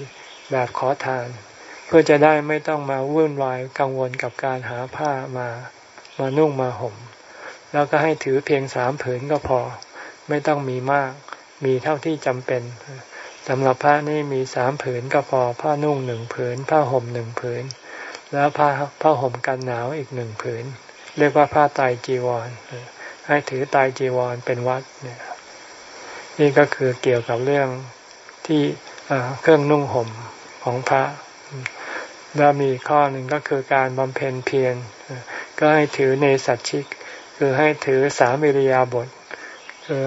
แบบขอทาน เพื่อจะได้ไม่ต้องมาวุ่นวายกังวลกับการหาผ้ามามานุ่งมาห่ม แล้วก็ให้ถือเพียงสามผืนก็พอ ไม่ต้องมีมาก มีเท่าที่จำเป็นสำหรับผ้านี่มีสามผืนก็พอ ผ้านุ่งหนึ่งผืน ผ้าห่มหนึ่งผืน แล้วผ้าผ้าห่มกันหนาวอีกหนึ่งผืน เรียกว่าผ้าไตจีวร ให้ถือไตจีวรเป็นวัดเนี่ยนี่ก็คือเกี่ยวกับเรื่องที่เครื่องนุ่งห่มของพระ แล้วมีข้อหนึ่งก็คือการบำเพ็ญเพียรก็ให้ถือในสัจชิก คือให้ถือสามิริยาบทคือ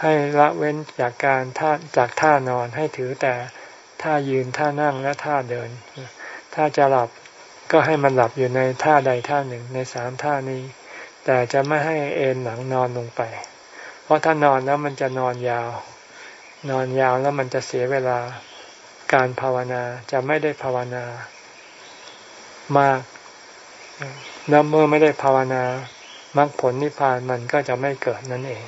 ให้ละเว้นจากการท่าจากท่านอนให้ถือแต่ท่ายืนท่านั่งและท่าเดิน ถ้าจะหลับก็ให้มันหลับอยู่ในท่าใดท่าหนึ่งในสามท่านี้ แต่จะไม่ให้เอนหลังนอนลงไป เพราะถ้านอนแล้วมันจะนอนยาว นอนยาวแล้วมันจะเสียเวลาการภาวนาจะไม่ได้ภาวนามากแล้วเมื่อไม่ได้ภาวนาม มรรคผลนิพพานมันก็จะไม่เกิดนั่นเอง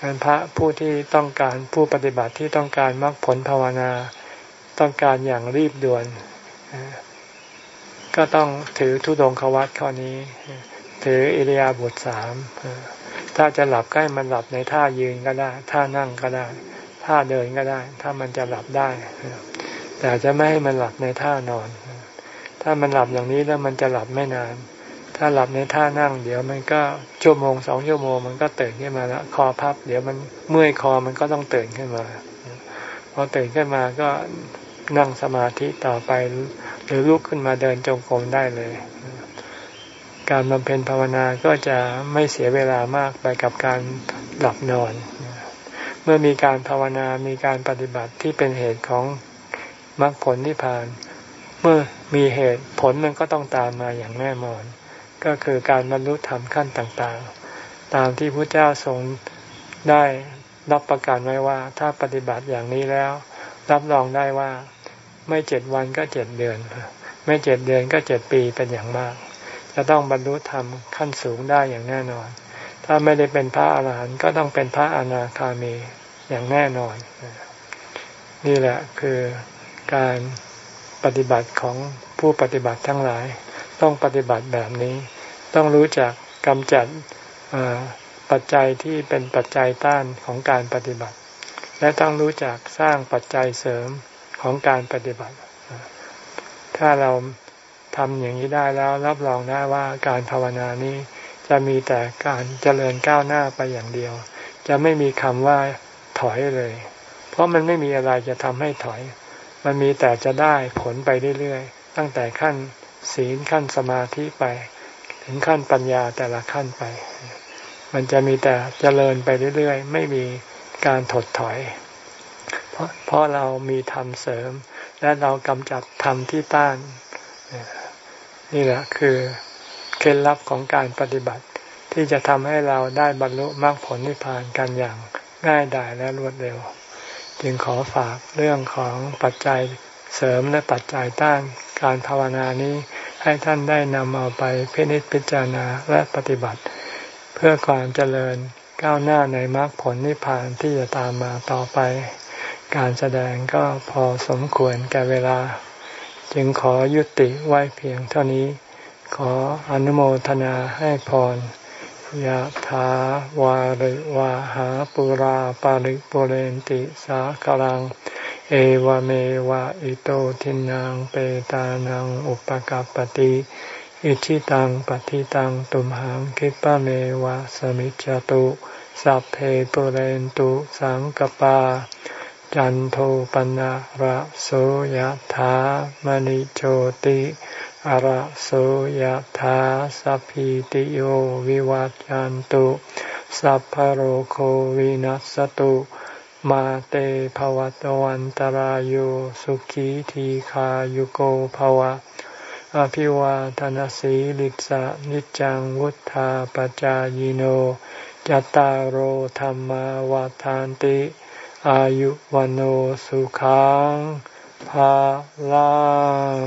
การพระผู้ที่ต้องการผู้ปฏิบัติที่ต้องการมรรคผลภาวนา ต้องการอย่างรีบด่วน ก็ต้องถือทุดงควัตข้อนี้ ถืออิริยาบถสามถ้าจะหลับใกล้มันหลับในท่ายืนก็ได้ ท่านั่งก็ได้ ท่าเดินก็ได้ ถ้ามันจะหลับได้ แต่จะไม่ให้มันหลับในท่านอน ถ้ามันหลับอย่างนี้แล้วมันจะหลับไม่นาน ถ้าหลับในท่านั่ง เดี๋ยวมันก็ชั่วโมงสองชั่วโมงมันก็ตื่นขึ้นมาแล้วคอพับ เดี๋ยวมันเมื่อยคอมันก็ต้องตื่นขึ้นมาพอตื่นขึ้นมาก็นั่งสมาธิต่อไป หรือลุกขึ้นมาเดินจงกรมได้เลย การบำเพ็ญภาวนาก็จะไม่เสียเวลามากไปกับการหลับนอน เมื่อมีการภาวนามีการปฏิบัติที่เป็นเหตุของมรรคผลนิพพาน เมื่อมีเหตุผลมันก็ต้องตามมาอย่างแน่นอน ก็คือการบรรลุธรรมขั้นต่างๆ ตามที่พระเจ้าทรงได้รับประกันไว้ว่า ถ้าปฏิบัติอย่างนี้แล้ว รับรองได้ว่าไม่เจ็ดวันก็เจ็ดเดือน ไม่เจ็ดเดือนก็เจ็ดปีเป็นอย่างมาก จะต้องบรรลุธรรมขั้นสูงได้อย่างแน่นอน ถ้าไม่ได้เป็นพระอาหารหันต์ก็ต้องเป็นพระอนาคามีอย่างแน่นอน นี่แหละคือการปฏิบัติของผู้ปฏิบัติทั้งหลาย ต้องปฏิบัติแบบนี้ ต้องรู้จักกำจัดปัจจัยที่เป็นปัจจัยต้านของการปฏิบัติ และต้องรู้จักสร้างปัจจัยเสริมของการปฏิบัติ ถ้าเราทำอย่างนี้ได้แล้วรับรองได้ว่าการภาวนานี้จะมีแต่การเจริญก้าวหน้าไปอย่างเดียว จะไม่มีคำว่าถอยเลย เพราะมันไม่มีอะไรจะทำให้ถอย มันมีแต่จะได้ผลไปเรื่อยๆ ตั้งแต่ขั้นศีลขั้นสมาธิไป ถึงขั้นปัญญาแต่ละขั้นไป มันจะมีแต่เจริญไปเรื่อยๆ ไม่มีการถดถอย เพราะเพราะเรามีธรรมเสริม และเรากำจัดธรรมที่ต้าน นี่แหละคือเคล็ดลับของการปฏิบัติ ที่จะทำให้เราได้บรรลุมรรคผลนิพพานกันอย่างง่ายดายและรวดเร็ว จึงขอฝากเรื่องของปัจจัยเสริมและปัจจัยต้านการภาวนานี้ ให้ท่านได้นำเอาไปพินิจพิจารณาและปฏิบัติ เพื่อความเจริญก้าวหน้าในมรรคผลนิพพานที่จะตามมาต่อไป การแสดงก็พอสมควรแก่เวลา จึงขอยุติไว้เพียงเท่านี้ ขออนุโมทนาให้พรยะถาวาริวาหาปุราปาริปุเรนติสากลัง เอวเมวะอิโตทินังเปตานังอุปกัรปติอิชิตังปฏิตังตุมหังคิปะเมวะสมิจจตุสัพเพปุเรนตุสังกปา จันโทปนะระโสยธามณิโชติอะระโสยธาสัพพิติโยวิวัจจันตุสัพพโรโควินัสตุ มาเตภวัตวันตารโยสุขีทีขายุโกภวะ อภิวาทนสีลิสะนิจังวุธาปจายโนจตารโหธรรมวาทานติ อายุวันโอสุขังภาลัง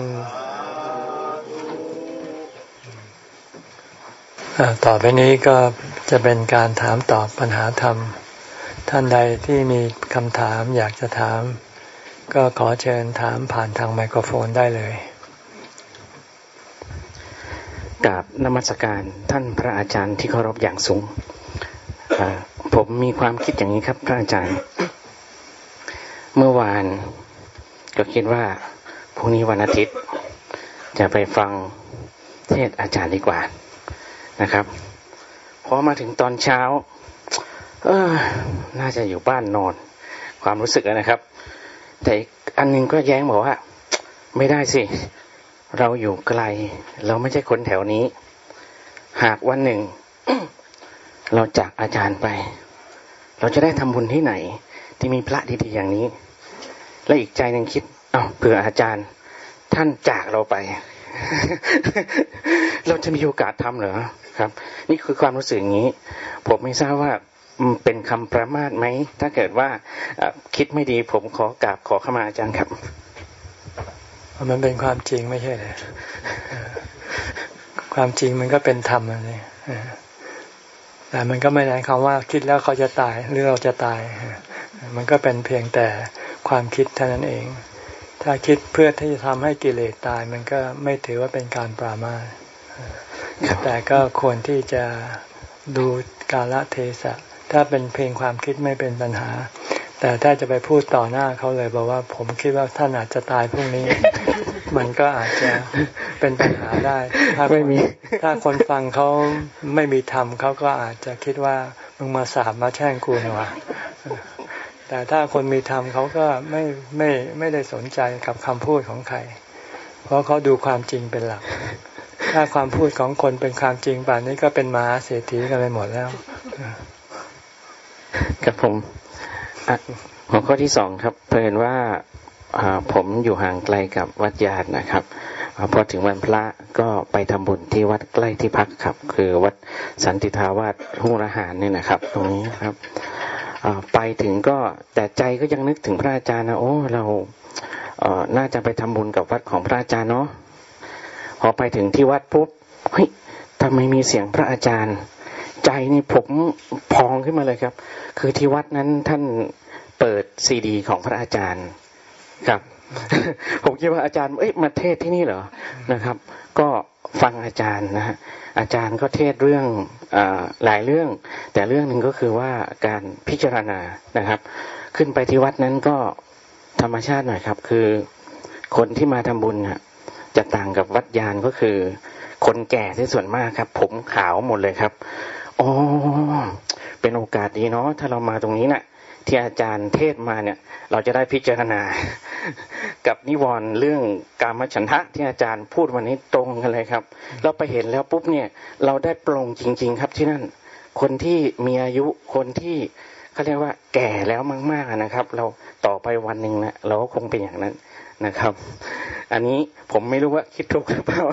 ต่อไปนี้ก็จะเป็นการถามตอบปัญหาธรรม ท่านใดที่มีคำถามอยากจะถาม ก็ขอเชิญถามผ่านทางไมโครโฟนได้เลยกราบนมัสการท่านพระอาจารย์ที่เคารพอย่างสูง ผมมีความคิดอย่างนี้ครับ พระอาจารย์ เมื่อวานก็คิดว่าพรุ่งนี้วันอาทิตย์ จะไปฟังเทศอาจารย์ดีกว่านะครับ พอมาถึงตอนเช้า เออน่าจะอยู่บ้านนอน ความรู้สึกนะครับ แต่อันนึงก็แย้งบอกว่า ไม่ได้สิ เราอยู่ไกล เราไม่ใช่คนแถวนี้ หากวันหนึ่ง เราจากอาจารย์ไป เราจะได้ทำบุญที่ไหน ที่มีพระดีๆอย่างนี้ และอีกใจหนึ่งคิด เอา้าเผื่ออาจารย์ ท่านจากเราไป เราจะมีโอกาสทำเหรอครับ นี่คือความรู้สึกอย่างนี้ ผมไม่ทราบว่า เป็นคำประมาทไหม ถ้าเกิดว่าคิดไม่ดีผมขอกราบขอเข้ามาอาจารย์ครับมันเป็นความจริงไม่ใช่เลยความจริงมันก็เป็นธรรมอะไรแต่มันก็ไม่ได้คำว่าคิดแล้วเขาจะตายหรือเราจะตาย มันก็เป็นเพียงแต่ความคิดเท่านั้นเอง ถ้าคิดเพื่อที่จะทำให้กิเลสตาย มันก็ไม่ถือว่าเป็นการปรามาสแต่ก็ควรที่จะดูกาลเทศะ ถ้าเป็นเพลงความคิดไม่เป็นปัญหา แต่ถ้าจะไปพูดต่อหน้าเขาเลยบอกว่า ผมคิดว่าท่านอาจจะตายพรุ่งนี้ มันก็อาจจะเป็นปัญหาได้ ถ้าไม่มี ถ้าคนฟังเขาไม่มีธรรมเขาก็อาจจะคิดว่ามึงมาสาบมาแช่งกูหนวะแต่ถ้าคนมีธรรมเขาก็ไม่ไม่ไม่ได้สนใจกับคำพูดของใคร เพราะเขาดูความจริงเป็นหลัก ถ้าความพูดของคนเป็นความจริงป่านนี้ก็เป็นมหาเศรษฐีกันไปหมดแล้ว กับผมหัวข้อที่สองครับเพิ่นว่าผมอยู่ห่างไกลกับวัดญาตินะครับพอถึงวันพระก็ไปทำบุญที่วัดใกล้ที่พักครับ คือวัดสันติทาวาสหุ่งระหารนี่นะครับ ตรงนี้ครับไปถึงก็แต่ใจก็ยังนึกถึงพระอาจารย์นะโอ้เราน่าจะไปทำบุญกับวัดของพระอาจารย์เนาะพอไปถึงที่วัดปุ๊บเฮ้ยทำไมมีเสียงพระอาจารย์ ใจนี่ผมพองขึ้นมาเลยครับ คือที่วัดนั้นท่านเปิดซีดี ของพระอาจารย์ครับ ผมคิดว่าอาจารย์เอ้ยมาเทศที่นี่เหรอนะครับ ก็ฟังอาจารย์นะฮะอาจารย์ก็เทศเรื่องอหลายเรื่อง แต่เรื่องหนึ่งก็คือว่าการพิจารณานะครับ ขึ้นไปที่วัดนั้นก็ธรรมชาติหน่อยครับ คือคนที่มาทำบุญจะต่างกับวัดยานก็คือ คนแก่ที่ส่วนมากครับ ผมขาวหมดเลยครับ อ๋อ เป็นโอกาสดีเนาะถ้าเรามาตรงนี้นะ่ะ ที่อาจารย์เทศมาเนี่ย เราจะได้พิจารณา กับนิวรณ์เรื่องกามฉันทะที่อาจารย์พูดวันนี้ตรงกันเลยครับ เราไปเห็นแล้วปุ๊บเนี่ย เราได้ปรงจริง ๆ ครับที่นั่น คนที่มีอายุคนที่เขาเรียกว่าแก่แล้วมากๆนะครับ เราต่อไปวันหนึ่งนะเราก็คงเป็นอย่างนั้นนะครับ อันนี้ผมไม่รู้ว่าคิดถูกหรือเปล่า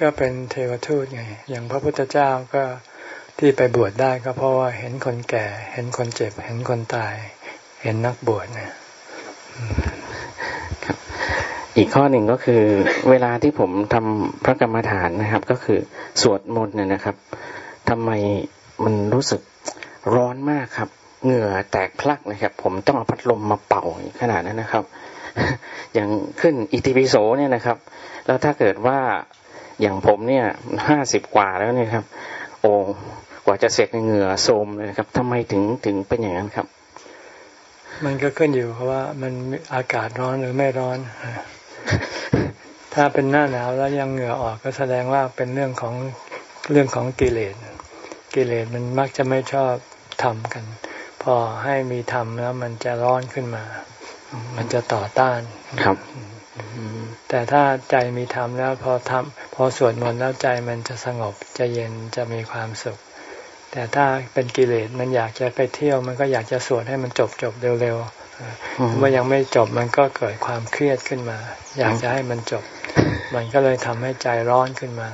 ก็เป็นเทวทูตไง อย่างพระพุทธเจ้าก็ที่ไปบวชได้ก็เพราะว่าเห็นคนแก่ เห็นคนเจ็บ เห็นคนตาย เห็นนักบวชเนี่ยอีกข้อหนึ่งก็คือ เวลาที่ผมทำพระกรรมฐานนะครับ ก็คือสวดมนต์เนี่ยนะครับทำไมมันรู้สึกร้อนมากครับ เหงื่อแตกพลักนะครับ ผมต้องเอาพัดลมมาเป่าขนาดนั้นนะครับ อย่างขึ้นอิติปิโสเนี่ยนะครับ แล้วถ้าเกิดว่า อย่างผมเนี่ยห้าสิบกว่าแล้วเนี่ยครับ โอ้กว่าจะเสร็จเหงื่อโทมเลยครับทำไมถึงถึงเป็นอย่างนั้นครับ มันก็ขึ้นอยู่เพราะว่ามันอากาศร้อนหรือไม่ร้อน ถ้าเป็นหน้าหนาวแล้วยังเหงื่อออกก็แสดงว่าเป็นเรื่องของเรื่องของกิเลสกิเลสมันมักจะไม่ชอบทำกัน พอให้มีธรรมแล้วมันจะร้อนขึ้นมา มันจะต่อต้านครับ แต่ถ้าใจมีธรรมแล้วพอทำพอสวดมนต์แล้วใจมันจะสงบจะเย็นจะมีความสุข แต่ถ้าเป็นกิเลสมันอยากจะไปเที่ยวมันก็อยากจะสวดให้มันจบจบเร็วๆเมื่อยังไม่จบมันก็เกิดความเครียดขึ้นมา อยากจะให้มันจบ มันก็เลยทำให้ใจร้อนขึ้นมา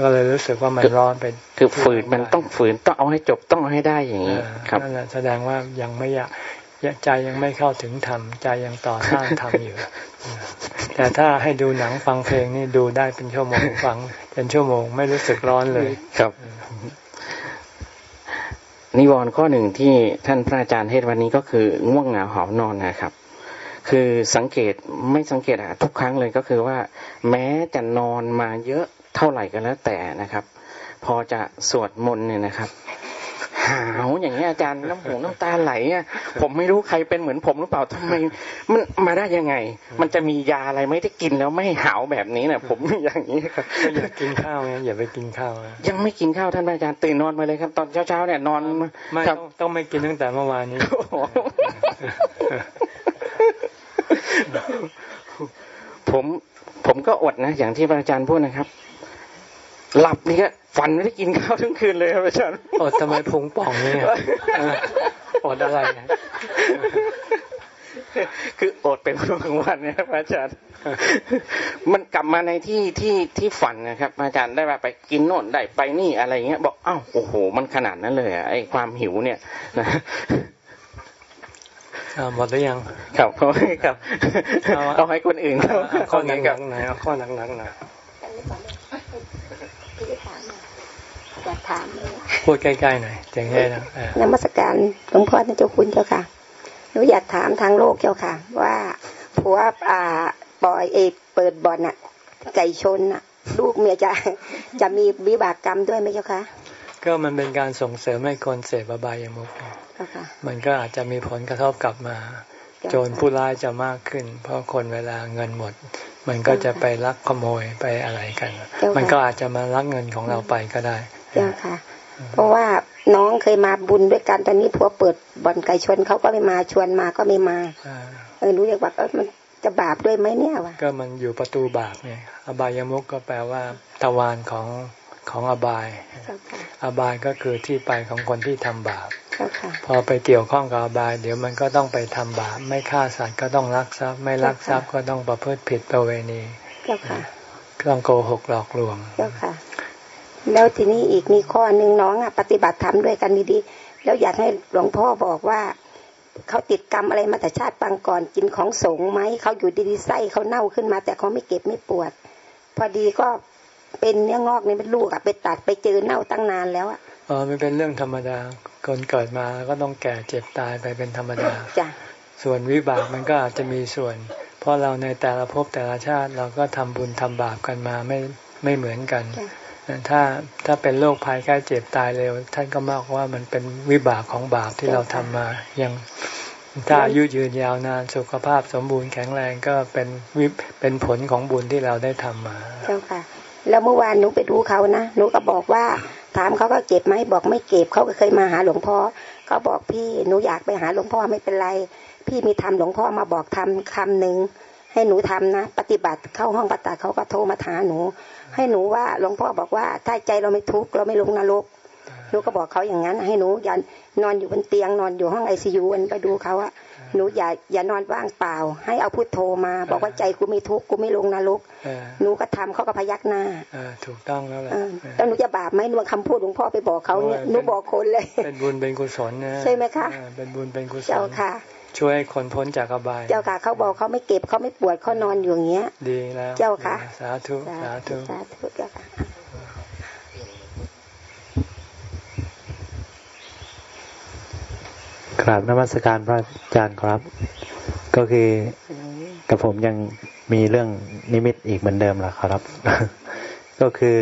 ก็เลยรู้สึกว่ามันร้อนไปคือฝืนมันต้องฝืนต้องเอาให้จบต้องเอาให้ได้อย่างนี้ครับนั่นแหละแสดงว่ายังไม่อยาก ใจยังไม่เข้าถึงธรรม ใจยังต่อต้านธรรมอยู่ แต่ถ้าให้ดูหนังฟังเพลงนี่ดูได้เป็นชั่วโมงฟัง เป็นชั่วโมงไม่รู้สึกร้อนเลย ครับ นิวรณ์ข้อหนึ่งที่ท่านพระอาจารย์เทศวันนี้ก็คือง่วงเหงาหอนอนนะครับ คือสังเกตไม่สังเกตอะทุกครั้งเลยก็คือว่า แม้จะนอนมาเยอะเท่าไหร่ก็แล้วแต่นะครับ พอจะสวดมนต์เนี่ยนะครับาวอย่างเงี้ยอาจารย์น้ำหูน้ำตาไหลอะผมไม่รู้ใครเป็นเหมือนผมหรือเปล่าทำไม มันมาได้ยังไง มันจะมียาอะไรไม่ได้กินแล้วไม่หาวแบบนี้เนี่ยผมอย่างนี้ครับอย่ากินข้าวไงอย่าไปกินข้าวยังไม่กินข้าวท่านอาจารย์ตื่นนอนมาเลยครับ ตอนเช้าๆเนี่ยนอนไม่ต้องต้องไม่กินตั้งแต่เมื่อวานนี้ผมผมก็อดนะ อย่างที่อาจารย์พูดนะครับ หลับนี่ก็ฝันไม่ได้กินข้าวทั้งคืนเลยครับอาจารย์อดทำไมพุงป่องเนี่ยอดอะไรนะคืออดเป็นช่วงกลางวันนะครับอาจารย์ มันกลับมาในที่ที่ที่ฝันนะครับ อาจารย์ได้ว่าไปกินโน่นได้ไปนี่อะไรเงี้ย บอกอ้าวโอ้โห มันขนาดนั้นเลยอะไอความหิวเนี่ยนะหมดหรือยังครับเขาให้ครับเอาให้คนอื่นเขาข้อหนักๆหน่อยเอาข้อหนักๆหน่อย อยากถามพูดใกล้ๆหน่อยเจ๋งแน่นะนมัสการหลวงพ่อเจ้าคุณเจ้าค่ะหนูอยากถามทางโลกเจ้าค่ะ ว่าผัวอ่าปล่อยเอเปิดบ่อนอะไก่ชนอะลูกเมียจะจะมีวิบากกรรมด้วยไหมเจ้าค่ะก็มันเป็นการส่งเสริมให้คนเสพบายามุกมันก็อาจจะมีผลกระทบกลับมา โจรผู้ร้ายจะมากขึ้น เพราะคนเวลาเงินหมด มันก็จะไปลักขโมยไปอะไรกัน มันก็อาจจะมาลักเงินของเราไปก็ได้ เจ้าค่ะ เพราะว่าน้องเคยมาบุญด้วยกันตอนนี้ผัวเปิดบ่อนไก่ชนเขาก็ไม่มาชวนมาก็ไม่มาเออรู้อยากว่าเออมันจะบาปด้วยไหมเนี่ยวะก็มันอยู่ประตูบาปไงอบายมุกก็แปลว่าตะวันของของอบาย อบายก็คือที่ไปของคนที่ทำบาปพอไปเกี่ยวข้องกับอบาย เดี๋ยวมันก็ต้องไปทำบาปไม่ฆ่าสัตว์ก็ต้องรักทรัพย์ ไม่รักทรัพย์ก็ต้องประพฤติผิดประเวณีต้องโกหกหลอกลวง แล้วทีนี้อีกมีข้อหนึ่งน้องอะปฏิบัติธรรมด้วยกันดีๆแล้วอยากให้หลวงพ่อบอกว่าเขาติดกรรมอะไรมาแต่ชาติปังก่อนกินของสงไหมเขาอยู่ดีๆไส้เขาเน่าขึ้นมา แต่เขาไม่เก็บไม่ปวด พอดีก็เป็นเนื้องอกในเป็นลูกอะไปตัดไปเจอเน่าตั้งนานแล้วอะอ๋อมันเป็นเรื่องธรรมดาคนเกิดมาก็ต้องแก่เจ็บตายไปเป็นธรรมดาจ้ะส่วนวิบากมันก็อาจจะมีส่วน เพราะเราในแต่ละภพแต่ละชาติเราก็ทำบุญทำบาปกันมาไม่ไม่เหมือนกัน ถ้าถ้าเป็นโรคภัยแค่เจ็บตายเร็ว ท่านก็มากว่ามันเป็นวิบากของบาปที่เราทำมายังถ้าอายุยืนยาวนานสุขภาพสมบูรณ์แข็งแรงก็เป็นวิเป็นผลของบุญที่เราได้ทำมาเจ้าค่ะ แล้วเมื่อวานหนูไปดูเขานะหนูก็บอกว่าถามเขาก็เก็บไหมบอกไม่เก็บเขาก็เคยมาหาหลวงพ่อเขาบอกพี่หนูอยากไปหาหลวงพ่อไม่เป็นไร พี่มีทำหลวงพ่อมาบอกทำคำหนึ่งให้หนูทำนะ ปฏิบัติเข้าห้องปฏิบัติเขาก็โทรมาถามหนู ให้หนูว่าหลวงพ่อบอกว่า ถ้าใจเราไม่ทุกข์เราไม่ลงนรกหนูก็บอกเขาอย่างนั้น ให้หนูอย่านอนอยู่บนเตียงนอนอยู่ห้องไอซียูนไปดูเขาอะหนูอย่าอย่านอนว่างเปล่า ให้เอาพุทโธมา บอกว่าใจกูไม่ทุกข์กูไม่ลงนรกหนูก็ทำเขาก็พยักหน้าถูกต้องแล้วแหละแล้วหนูจะบาปไหมหนูคำพูดหลวงพ่อไปบอกเขาเนี่ยหนูบอกคนเลย เป็นบุญเป็นกุศลนะใช่ไหมคะเป็นบุญเป็นกุศลเจ้าค่ะ ช่วยคนพ้นจากอบาย เจ้าค่ะเขาบอกเขาไม่เก็บเขาไม่ปวดเขานอนอยู่อย่างเงี้ย ดีแล้วเจ้าค่ะ สาธุสาธุสาธุเจ้าค่ะกราบนมัสการพระอาจารย์ครับ ก็คือกับผมยังมีเรื่องนิมิตอีกเหมือนเดิมแหละครับ ก็คือ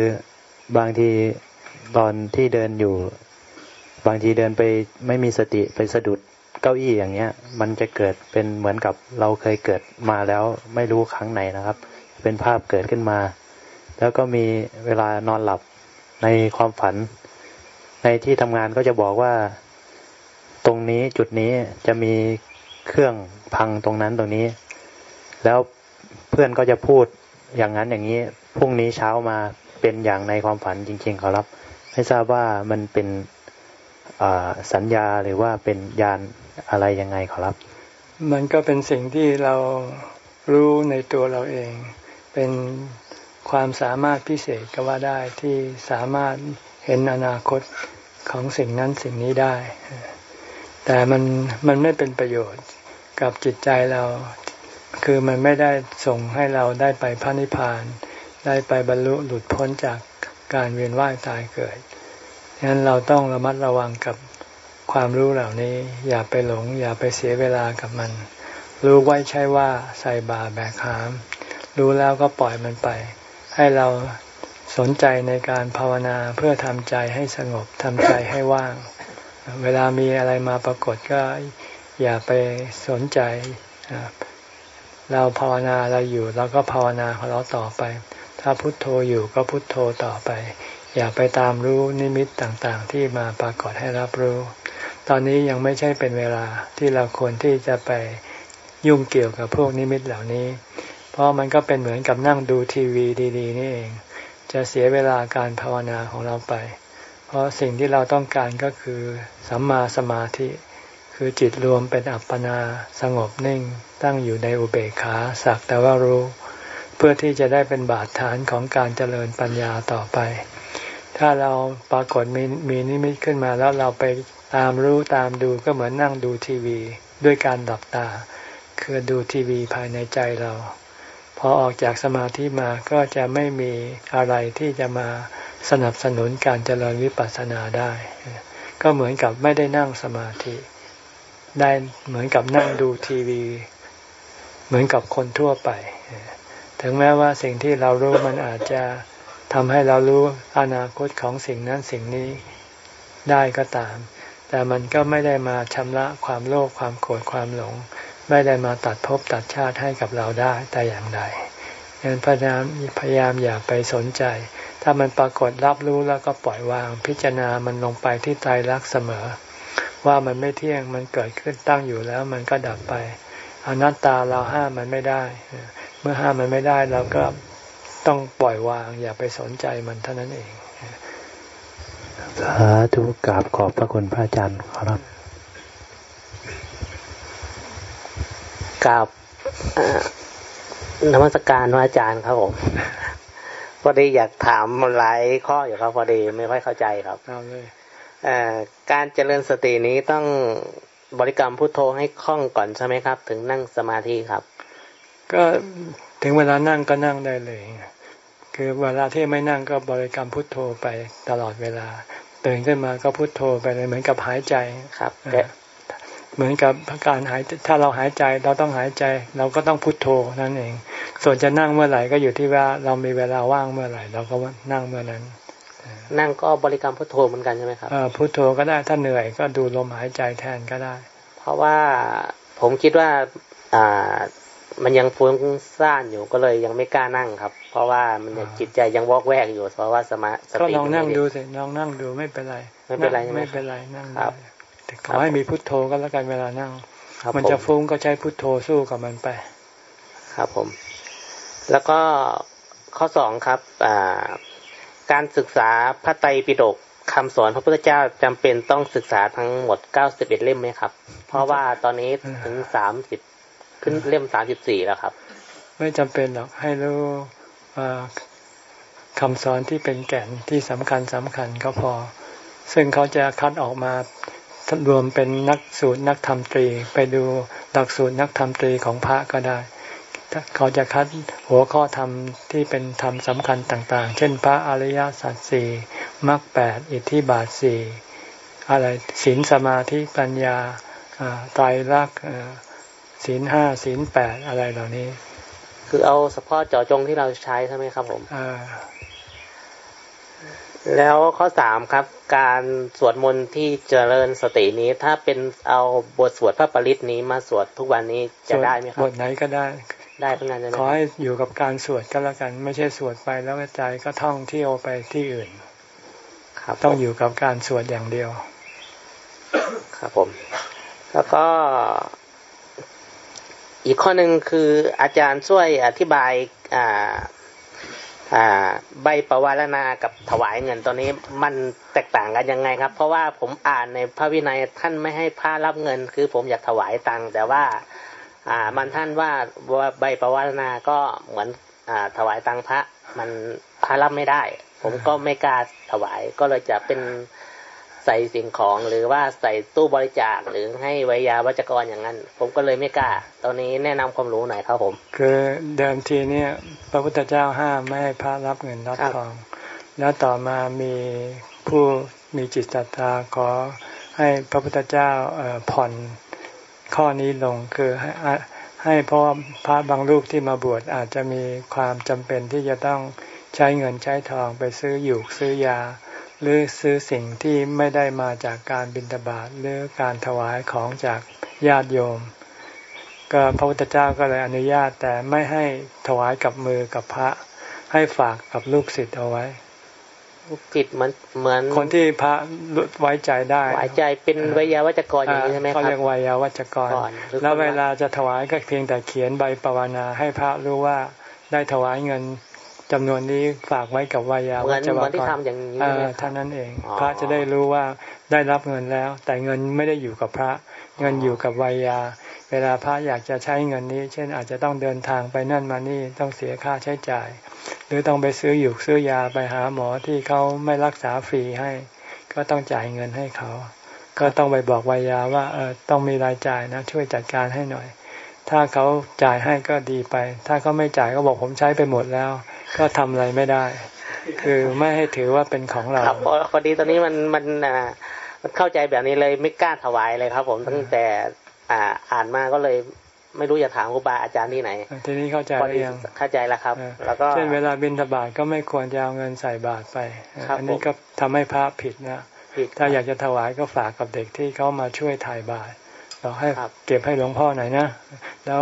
บางทีตอนที่เดินอยู่ บางทีเดินไปไม่มีสติไปสะดุด เก้าอี้อย่างเงี้ย มันจะเกิดเป็นเหมือนกับเราเคยเกิดมาแล้วไม่รู้ครั้งไหนนะครับ เป็นภาพเกิดขึ้นมา แล้วก็มีเวลานอนหลับในความฝัน ในที่ทำงานก็จะบอกว่า ตรงนี้จุดนี้จะมีเครื่องพังตรงนั้นตรงนี้ แล้วเพื่อนก็จะพูดอย่างนั้นอย่างนี้พรุ่งนี้เช้ามาเป็นอย่างในความฝันจริง ๆ เขารับ ไม่ทราบว่ามันเป็นสัญญาหรือว่าเป็นยาน อะไรยังไงขอรับ มันก็เป็นสิ่งที่เรารู้ในตัวเราเอง เป็นความสามารถพิเศษก็ว่าได้ที่สามารถเห็นอนาคตของสิ่งนั้นสิ่งนี้ได้ แต่มันมันไม่เป็นประโยชน์กับจิตใจเรา คือมันไม่ได้ส่งให้เราได้ไปพระนิพพาน ได้ไปบรรลุหลุดพ้นจากการเวียนว่ายตายเกิดฉะนั้นเราต้องระมัดระวังกับ ความรู้เหล่านี้อย่าไปหลง อย่าไปเสียเวลากับมัน รู้ไว้ใช่ว่าใส่บาแบกหาม รู้แล้วก็ปล่อยมันไป ให้เราสนใจในการภาวนาเพื่อทำใจให้สงบทำใจให้ว่าง เวลามีอะไรมาปรากฏก็อย่าไปสนใจ เราภาวนาเราอยู่เราก็ภาวนาของเราต่อไป ถ้าพุทโธอยู่ก็พุทโธต่อไป อย่าไปตามรู้นิมิตต่างๆ ที่มาปรากฏให้รับรู้ ตอนนี้ยังไม่ใช่เป็นเวลาที่เราควรที่จะไปยุ่งเกี่ยวกับพวกนิมิตเหล่านี้ เพราะมันก็เป็นเหมือนกับนั่งดูทีวีดี ๆ นี่เอง จะเสียเวลาการภาวนาของเราไป เพราะสิ่งที่เราต้องการก็คือสัมมาสมาธิ คือจิตรวมเป็นอัปปนาสงบนิ่ง ตั้งอยู่ในอุเบกขาสักแต่ว่ารู้ เพื่อที่จะได้เป็นบาดฐานของการเจริญปัญญาต่อไป ถ้าเราปรากฏมีมีนิมิตขึ้นมาแล้วเราไป ตามรู้ตามดูก็เหมือนนั่งดูทีวีด้วยการหลับตา คือดูทีวีภายในใจเรา พอออกจากสมาธิมาก็จะไม่มีอะไรที่จะมาสนับสนุนการเจริญวิปัสสนาได้ ก็เหมือนกับไม่ได้นั่งสมาธิ ได้เหมือนกับนั่งดูทีวี เหมือนกับคนทั่วไป ถึงแม้ว่าสิ่งที่เรารู้มันอาจจะทำให้เรารู้อนาคตของสิ่งนั้นสิ่งนี้ได้ก็ตาม แต่มันก็ไม่ได้มาชำระความโลภความโกรธความหลง ไม่ได้มาตัดภพตัดชาติให้กับเราได้แต่อย่างใดดังนั้นพยายามพยายามอย่าไปสนใจ ถ้ามันปรากฏรับรู้แล้วก็ปล่อยวาง พิจารณามันลงไปที่ใจรักเสมอ ว่ามันไม่เที่ยงมันเกิดขึ้นตั้งอยู่แล้วมันก็ดับไปอนัตตาเราห้ามมันไม่ได้ เมื่อห้ามมันไม่ได้เราก็ต้องปล่อยวาง อย่าไปสนใจมันเท่านั้นเอง สาธุกราบขอบพระคุณพระอาจารย์ครับกราบนมัสการพระอาจารย์ครับผมพอดีอยากถามหลายข้ออยู่ครับ พอดีไม่ค่อยเข้าใจครับเอาเลยการเจริญสตินี้ต้องบริกรรมพุทโธให้คล่องก่อนใช่ไหมครับ ถึงนั่งสมาธิครับ ก็ถึงเวลานั่งก็นั่งได้เลย คือเวลาที่ไม่นั่งก็บริกรรมพุทโธไปตลอดเวลา ตื่นขึ้นมาก็พุทโธไปเลยเหมือนกับหายใจครับเหมือนกับการหายถ้าเราหายใจเราต้องหายใจ เราก็ต้องพุทโธนั่นเอง ส่วนจะนั่งเมื่อไหร่ก็อยู่ที่ว่าเรามีเวลาว่างเมื่อไหร่เราก็นั่งเมื่อนั้น นั่งก็บริกรรมพุทโธเหมือนกันใช่ไหมครับพุทโธก็ได้ถ้าเหนื่อยก็ดูลมหายใจแทนก็ได้ เพราะว่าผมคิดว่าอ่า มันยังฟุ้งซ่านอยู่ก็เลยยังไม่กล้านั่งครับ เพราะว่ามันจิตใจยังวอกแวกอยู่เพราะว่าสมาก็ลองนั่งดูสิลองนั่งดูไม่เป็นไร ไม่เป็นไรไม่เป็นไรนั่งครับขอให้มีพุทโธก็แล้วกันเวลานั่งมันจะฟุ้งก็ใช้พุทโธสู้กับมันไป ครับผม แล้วก็ข้อสองครับอ่าการศึกษาพระไตรปิฎกคำสอนพระพุทธเจ้าจำเป็นต้องศึกษาทั้งหมดเก้าสิบเอ็ดเล่มไหมครับ เพราะว่าตอนนี้ถึงสามสิบ ขึ้นเล่มสามสิบสี่แล้วครับ ไม่จำเป็นหรอกให้รู้คำสอนที่เป็นแก่นที่สำคัญสำคัญก็พอ ซึ่งเขาจะคัดออกมารวมเป็นนักสูตรนักธรรมตรี ไปดูหลักสูตรนักธรรมตรีของพระก็ได้เขาจะคัดหัวข้อธรรมที่เป็นธรรมสำคัญต่าง ๆ เช่น พระอริยสัจสี่มรรคแปดอิทธิบาทสี่อะไรศีลสมาธิปัญญาไตรลักษณ์ ศีลห้าศีลแปดอะไรเหล่านี้ คือเอาเฉพาะเจาะจงที่เราใช้ใช่ไหมครับผมแล้วข้อสามครับ การสวดมนต์ที่เจริญสตินี้ ถ้าเป็นเอาบทสวดพระปริตนี้มาสวดทุกวันนี้จะได้ไหมครับบทไหนก็ได้ ได้เพื่อนขอให้อยู่กับการสวดก็แล้วกัน ไม่ใช่สวดไปแล้วใจก็ท่องเที่ยวไปที่อื่นคครับ ต้องอยู่กับการสวดอย่างเดียว ครับผม แล้วก็ อีกข้อหนึ่งคืออาจารย์ช่วยอธิบายใบประวารณากับถวายเงินตัวนี้มันแตกต่างกันยังไงครับ เพราะว่าผมอ่านในพระวินัยท่านไม่ให้พระรับเงิน คือผมอยากถวายตังค์แต่ว่า อ่ามันท่านว่าใบประวารณาก็เหมือนอ่าถวายตังค์พระ มันพระรับไม่ได้ ผมก็ไม่กล้าถวายก็เลยจะเป็น ใส่สิ่งของหรือว่าใส่ตู้บริจาคหรือให้วิยาวัจกรอย่างนั้น ผมก็เลยไม่กล้า ตอนนี้แนะนำความรู้หน่อยครับผม คือเดิมทีเนี่ยพระพุทธเจ้าห้ามไม่ให้พระรับเงินรับครับทอง แล้วต่อมามีผู้มีจิตศรัทธาขอให้พระพุทธเจ้าเอ่อผ่อนข้อนี้ลงคือให้อะให้เพราะว่าพระบางรูปที่มาบวชอาจจะมีความจำเป็นที่จะต้องใช้เงินใช้ทองไปซื้ออยู่ซื้อยา หรือซื้อสิ่งที่ไม่ได้มาจากการบิณฑบาตหรือการถวายของจากญาติโยม ก็พระพุทธเจ้าก็เลยอนุญาตแต่ไม่ให้ถวายกับมือกับพระ ให้ฝากกับลูกศิษย์เอาไว้จิตเหมือนเหมือนคนที่พระไว้ใจได้หวายใจเป็นวิยาวัจกรอย่างนี้ใช่ไหมคเขารับเรียกวายาวัจกรก่อนหรือแล้วคนละเวลาจะถวายก็เพียงแต่เขียนใบปวารณาให้พระรู้ว่าได้ถวายเงิน จำนวนนี้ฝากไว้กับวายาเหมืวัอนจเหกมือนที่รทำอย่างนี้เอใช่ไหมอครัเท่าบนั้นเองอ๋อพระจะได้รู้ว่าได้รับเงินแล้ว แต่เงินไม่ได้อยู่กับพระ เงินอยู่กับวายา เวลาพระอยากจะใช้เงินนี้ เช่นอาจจะต้องเดินทางไปนั่นมานี่ต้องเสียค่าใช้จ่าย หรือต้องไปซื้ออยู่ซื้อยาไปหาหมอที่เขาไม่รักษาฟรีให้ ก็ต้องจ่ายเงินให้เขา ก็ต้องไปบอกวายาว่าเออต้องมีรายจ่ายนะ ช่วยจัดการให้หน่อยถ้าเขาจ่ายให้ก็ดีไป ถ้าเขาไม่จ่ายก็บอกผมใช้ไปหมดแล้ว ก็ทำอะไรไม่ได้ คือไม่ให้ถือว่าเป็นของเราครับพอพอดีตอนนี้มันมันอ่ามันเข้าใจแบบนี้เลยไม่กล้าถวายเลยครับ ผมตั้งแต่อ่าอ่านมาก็เลยไม่รู้จะถามครูบาอาจารย์ที่ไหน ทีนี้เข้าใจพอหรืดีอยังเข้าใจแล้วครับเออแล้วก็เช่นเวลาบินทบาทก็ไม่ควรจะเอาเงินใส่บาตรไปครับอันนี้ผมก็ทำให้พระผิดนะผิดถ้าอยากจะถวายก็ฝากกับเด็กที่เขามาช่วยถ่ายบาตร เราให้ครับเก็บให้หลวงพ่อหน่อยนะ แล้ว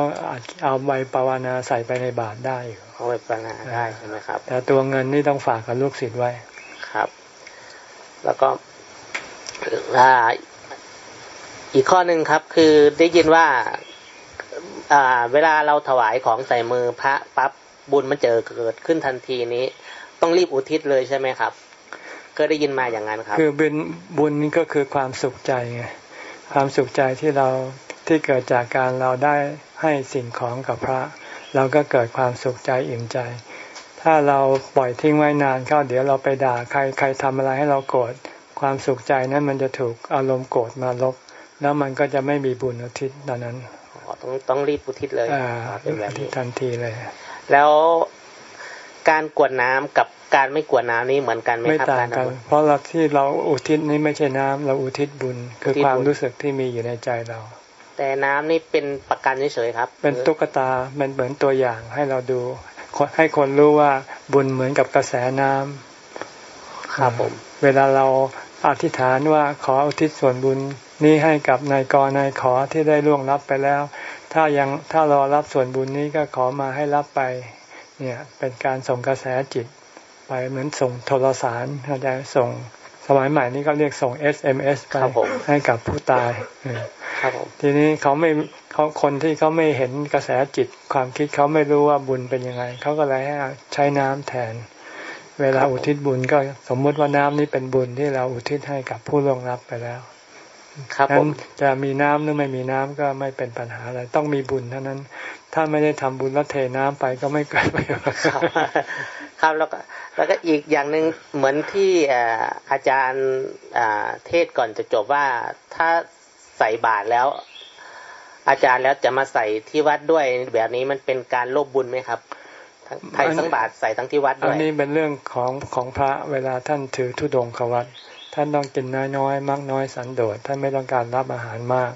เอาใบปวารณาใส่ไปในบาตรได้อยู่เอาไปปัญหาได้ใช่ไหมครับ แต่ตัวเงินนี่ต้องฝากกับลูกศิษย์ไว้ครับ แล้วก็อ่าอีกข้อหนึ่งครับ คือได้ยินว่าอ่าเวลาเราถวายของใส่มือพระปั๊บบุญมันเจอเกิดขึ้นทันทีนี้ ต้องรีบอุทิศเลยใช่ไหมครับ เคยได้ยินมาอย่างนั้นครับ คือบุญบุญนี่ก็คือความสุขใจไง ความสุขใจที่เราที่เกิดจากการเราได้ให้สิ่งของกับพระ เราก็เกิดความสุขใจอิ่มใจ ถ้าเราปล่อยทิ้งไว้นานเข้าเดี๋ยวเราไปด่าใครใครทำอะไรให้เราโกรธความสุขใจนั้นมันจะถูกอารมณ์โกรธมาลบ แล้วมันก็จะไม่มีบุญอุทิศตอนนั้นอ๋อต้องต้องรีบอุทิศเลยอ่าเป็นแบบที่นี้ทันทีเลย แล้ว การกรวดน้ำกับการไม่กรวดน้ำนี่เหมือนกันไหมไม่ครับต่างการกันทำบุญเพราะเราที่เราอุทิศนี้ไม่ใช่น้ำเราอุทิศบุญ คืออุทิศบุญความรู้สึกที่มีอยู่ในใจเรา แต่น้ำนี่เป็นประกันเฉยๆครับ เป็นตุ๊กตาเป็นเหมือนตัวอย่างให้เราดูคนให้คนรู้ว่าบุญเหมือนกับกระแสน้ำครับผม เวลาเราอธิษฐานว่าขออุทิศส่วนบุญนี้ให้กับนายกนายขอที่ได้ล่วงรับไปแล้ว ถ้ายังถ้ารอรับส่วนบุญนี้ก็ขอมาให้รับไป เนี่ยเป็นการส่งกระแสจิตไปเหมือนส่งโทรสารเข้าใจส่งสมัยใหม่นี้ก็เรียกส่ง SMS ไปครับผมให้กับผู้ตายเออครับผมทีนี้เขาไม่เขาคนที่เขาไม่เห็นกระแสจิตความคิดเขาไม่รู้ว่าบุญเป็นยังไง เขาก็เลยให้ใช้น้ำแทน เวลาอุทิศบุญก็สมมุติว่าน้ำนี้เป็นบุญที่เราอุทิศให้กับผู้ล่วงลับไปแล้วครับผนั้นมจะมีน้ำหรือไม่มีน้ำก็ไม่เป็นปัญหาอะไรต้องมีบุญเท่านั้นถ้าไม่ได้ทำบุญแล้วเทน้ำไปก็ไม่เกิดประโยชน์ครับครับแล้วก็แล้วก็อีกอย่างหนึ่งเหมือนที่เอ่ออาจารย์อ่าเทศก่อนจะจบว่าถ้าใส่บาตรแล้ว อาจารย์แล้วจะมาใส่ที่วัดด้วยแบบนี้มันเป็นการลบบุญไหมครับทั้งไทยทั้งบาตรใส่ทั้งที่วัดอัด้นวยนี้เป็นเรื่องของของพระเวลาท่านถือธุดงควัตท่านต้องกินน้อยๆมากน้อยสันโดษท่านไม่ต้องการรับอาหารมาก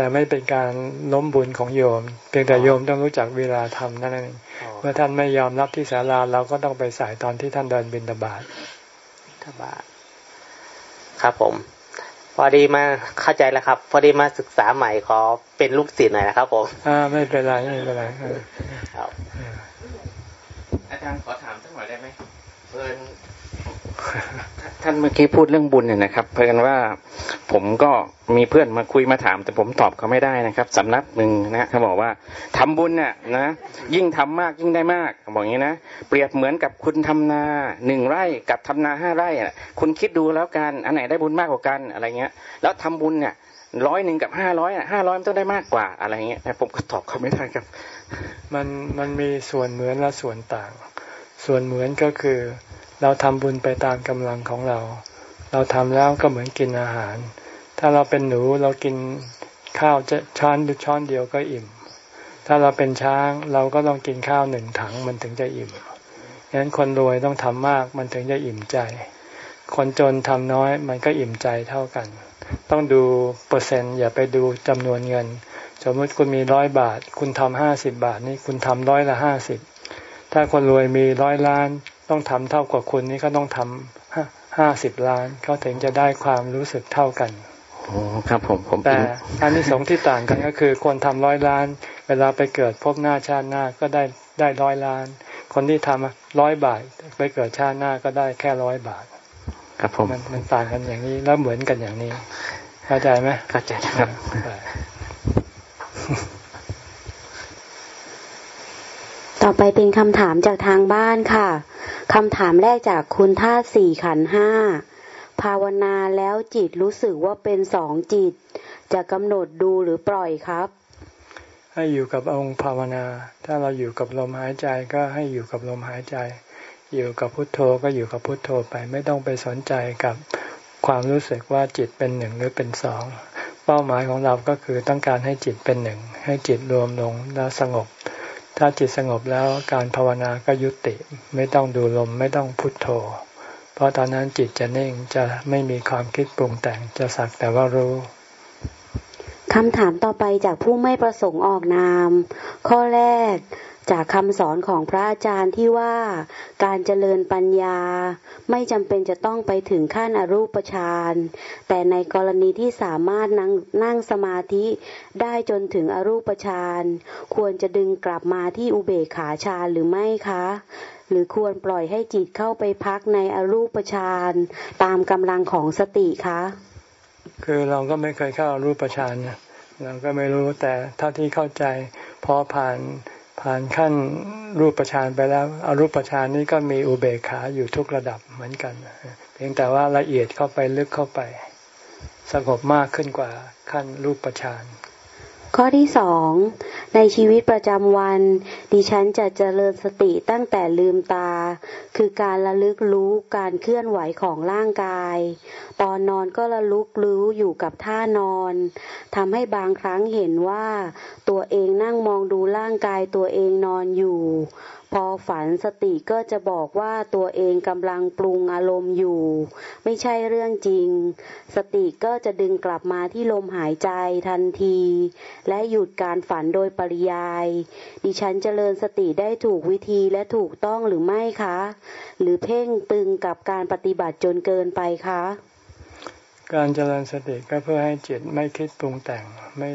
แต่ไม่เป็นการล้มบุญของโยม เพียงแต่โยมต้องรู้จักเวลาทำนั่นเองอ๋อเมื่อท่านไม่ยอมรับที่ศาลาเราก็ต้องไปใส่ตอนที่ท่านเดินบิณฑบาตถ้าบาตรครับผม พอดีมาเข้าใจแล้วครับ พอดีมาศึกษาใหม่ขอเป็นลูกศิษย์หน่อยนะครับผมอ่าไม่เป็นไรไม่เป็นไรเออครับอาจารย์ขอถามสักหน่อยได้ไหมเพิ่น ท่านเมื่อกี้พูดเรื่องบุญเนี่ยนะครับ เพราะกันว่าผมก็มีเพื่อนมาคุยมาถาม แต่ผมตอบเขาไม่ได้นะครับสำนักหนึ่งนะเขาบอกว่าทำบุญเนี่ยนะยิ่งทำมากยิ่งได้มากเขาบอกอย่างนี้นะเปรียบเหมือนกับคุณทำนาหนึ่งไร่กับทำนาห้าไร่คุณคิดดูแล้วกันอันไหนได้บุญมากกว่ากันอะไรเงี้ย แล้วทำบุญเนี่ยร้อยหนึ่งกับห้าร้อยห้าร้อยมันต้องได้มากกว่าอะไรเงี้ยแต่ผมก็ตอบเขาไม่ได้ครับ มันมันมีส่วนเหมือนและส่วนต่าง ส่วนเหมือนก็คือ เราทำบุญไปตามกำลังของเรา เราทำแล้วก็เหมือนกินอาหาร ถ้าเราเป็นหนูเรากินข้าวจะช้อนช้อนเดียวก็อิ่ม ถ้าเราเป็นช้างเราก็ต้องกินข้าวหนึ่งถังมันถึงจะอิ่มฉะนั้นคนรวยต้องทำมากมันถึงจะอิ่มใจ คนจนทำน้อยมันก็อิ่มใจเท่ากัน ต้องดูเปอร์เซ็นต์อย่าไปดูจำนวนเงิน สมมติคุณมีร้อยบาท คุณทำห้าสิบบาทนี่คุณทำร้อยละห้าสิบถ้าคนรวยมีร้อยล้าน ต้องทำเท่ากับคุณนี่ก็ต้องทำห้าสิบล้านเขาถึงจะได้ความรู้สึกเท่ากันโอ้ครับผมผมแต่อันนี้สงที่ต่างกันก็คือ คนทำร้อยล้าน เวลาไปเกิดพบหน้าชาติหน้าก็ได้ได้ร้อยล้าน คนที่ทำร้อยบาท ไปเกิดชาติหน้าก็ได้แค่ร้อยบาท ครับผมมันมันต่างกันอย่างนี้แล้วเหมือนกันอย่างนี้ เข้าใจไหมเข้าใจครับ ต่อไปเป็นคำถามจากทางบ้านค่ะ คำถามแรกจากคุณท่าสี่ขันห้า ภาวนาแล้วจิตรู้สึกว่าเป็นสองจิต จะกำหนดดูหรือปล่อยครับ ให้อยู่กับองค์ภาวนา ถ้าเราอยู่กับลมหายใจก็ให้อยู่กับลมหายใจ อยู่กับพุทโธก็อยู่กับพุทโธไป ไม่ต้องไปสนใจกับความรู้สึกว่าจิตเป็นหนึ่งหรือเป็นสอง เป้าหมายของเราก็คือต้องการให้จิตเป็นหนึ่ง ให้จิตรวมลงแล้วสงบ ถ้าจิตสงบแล้วการภาวนาก็ยุติไม่ต้องดูลมไม่ต้องพุทโธ เพราะตอนนั้นจิตจะนิ่งจะไม่มีความคิดปรุงแต่งจะสักแต่ว่ารู้คำถามต่อไปจากผู้ไม่ประสงค์ออกนาม ข้อแรก จากคำสอนของพระอาจารย์ที่ว่าการเจริญปัญญา ไม่จำเป็นจะต้องไปถึงขั้นอรูปฌานแต่ในกรณีที่สามารถนั่งนั่งสมาธิได้จนถึงอรูปฌานควรจะดึงกลับมาที่อุเบกขาฌานหรือไม่คะ หรือควรปล่อยให้จิตเข้าไปพักในอรูปฌานตามกำลังของสติคะ คือเราก็ไม่เคยเข้าอรูปฌานเราก็ไม่รู้แต่เท่าที่เข้าใจพอผ่าน ผ่านขั้นรูปฌานไปแล้วอรูปฌานนี้ก็มีอุเบกขาอยู่ทุกระดับเหมือนกัน เพียงแต่ว่าละเอียดเข้าไปลึกเข้าไป สงบมากขึ้นกว่าขั้นรูปฌาน ข้อที่สองในชีวิตประจำวัน ดิฉันจะเจริญสติตั้งแต่ลืมตา คือการระลึกรู้การเคลื่อนไหวของร่างกาย ตอนนอนก็ระลึกรู้อยู่กับท่านอนทำให้บางครั้งเห็นว่า ตัวเองนั่งมองดูร่างกายตัวเองนอนอยู่ พอฝันสติก็จะบอกว่าตัวเองกำลังปรุงอารมณ์อยู่ ไม่ใช่เรื่องจริง สติก็จะดึงกลับมาที่ลมหายใจทันที และหยุดการฝันโดยปริยาย ดิฉันเจริญสติได้ถูกวิธีและถูกต้องหรือไม่คะ หรือเพ่งตึงกับการปฏิบัติจนเกินไปคะ การเจริญสติก็เพื่อให้จิตไม่คิดปรุงแต่งไม่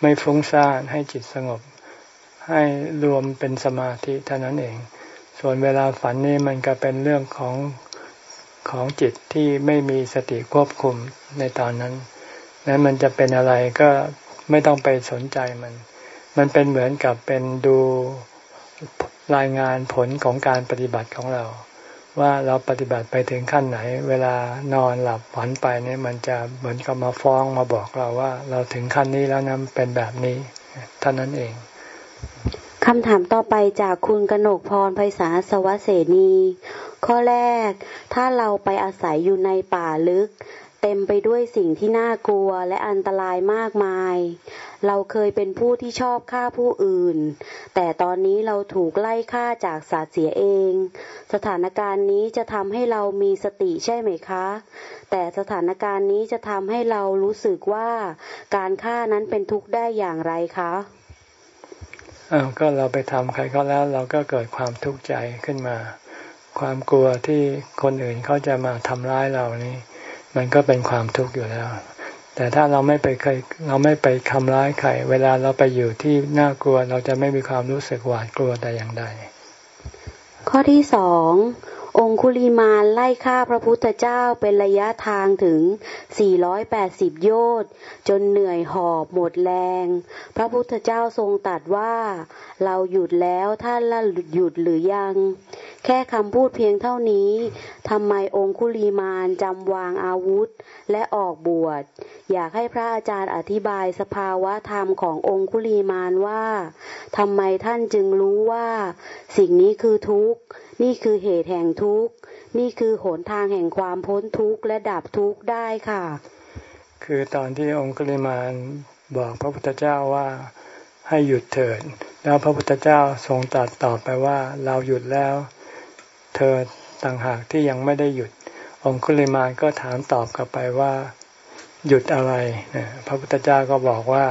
ไม่ฟุ้งซ่านให้จิตสงบ ให้รวมเป็นสมาธิเท่านั้นเอง ส่วนเวลาฝันนี่มันก็เป็นเรื่องของของจิตที่ไม่มีสติควบคุมในตอนนั้นนั้นมันจะเป็นอะไรก็ไม่ต้องไปสนใจมัน มันเป็นเหมือนกับเป็นดูรายงานผลของการปฏิบัติของเรา ว่าเราปฏิบัติไปถึงขั้นไหน เวลานอนหลับฝันไปเนี่ยมันจะเหมือนกับมาฟ้องมาบอกเราว่า เราถึงขั้นนี้แล้วนะเป็นแบบนี้เท่านั้นเอง คำถามต่อไปจากคุณกนกพรไพศาลสวัสเสนี ข้อแรก ถ้าเราไปอาศัยอยู่ในป่าลึก เต็มไปด้วยสิ่งที่น่ากลัวและอันตรายมากมาย เราเคยเป็นผู้ที่ชอบฆ่าผู้อื่น แต่ตอนนี้เราถูกไล่ฆ่าจากสัตว์เสียเอง สถานการณ์นี้จะทำให้เรามีสติใช่ไหมคะ แต่สถานการณ์นี้จะทำให้เรารู้สึกว่าการฆ่านั้นเป็นทุกข์ได้อย่างไรคะ ก็เราไปทำใครเขาแล้ว เราก็เกิดความทุกข์ใจขึ้นมา ความกลัวที่คนอื่นเขาจะมาทำร้ายเรานี่ มันก็เป็นความทุกข์อยู่แล้ว แต่ถ้าเราไม่ไปเคยเราไม่ไปทำร้ายใครเวลาเราไปอยู่ที่น่ากลัว เราจะไม่มีความรู้สึกหวาดกลัวแต่อย่างใดข้อที่สอง องคุลีมานไล่ฆ่าพระพุทธเจ้าเป็นระยะทางถึง 480 โยชน์จนเหนื่อยหอบหมดแรง พระพุทธเจ้าทรงตัดว่า เราหยุดแล้วท่านละหยุดหรือยัง แค่คำพูดเพียงเท่านี้ทำไมองคุลีมานจำวางอาวุธและออกบวช อยากให้พระอาจารย์อธิบายสภาวะธรรมขององคุลีมานว่าทำไมท่านจึงรู้ว่า สิ่งนี้คือทุกข์ นี่คือเหตุแห่งทุกข์ นี่คือหนทางแห่งความพ้นทุกข์และดับทุกข์ได้ค่ะ คือตอนที่องคุลิมานบอกพระพุทธเจ้าว่าให้หยุดเถิด แล้วพระพุทธเจ้าทรงตรัสตอบไปว่าเราหยุดแล้ว เธอต่างหากที่ยังไม่ได้หยุด องคุลิมานก็ถามตอบกลับไปว่าหยุดอะไร พระพุทธเจ้าก็บอกว่า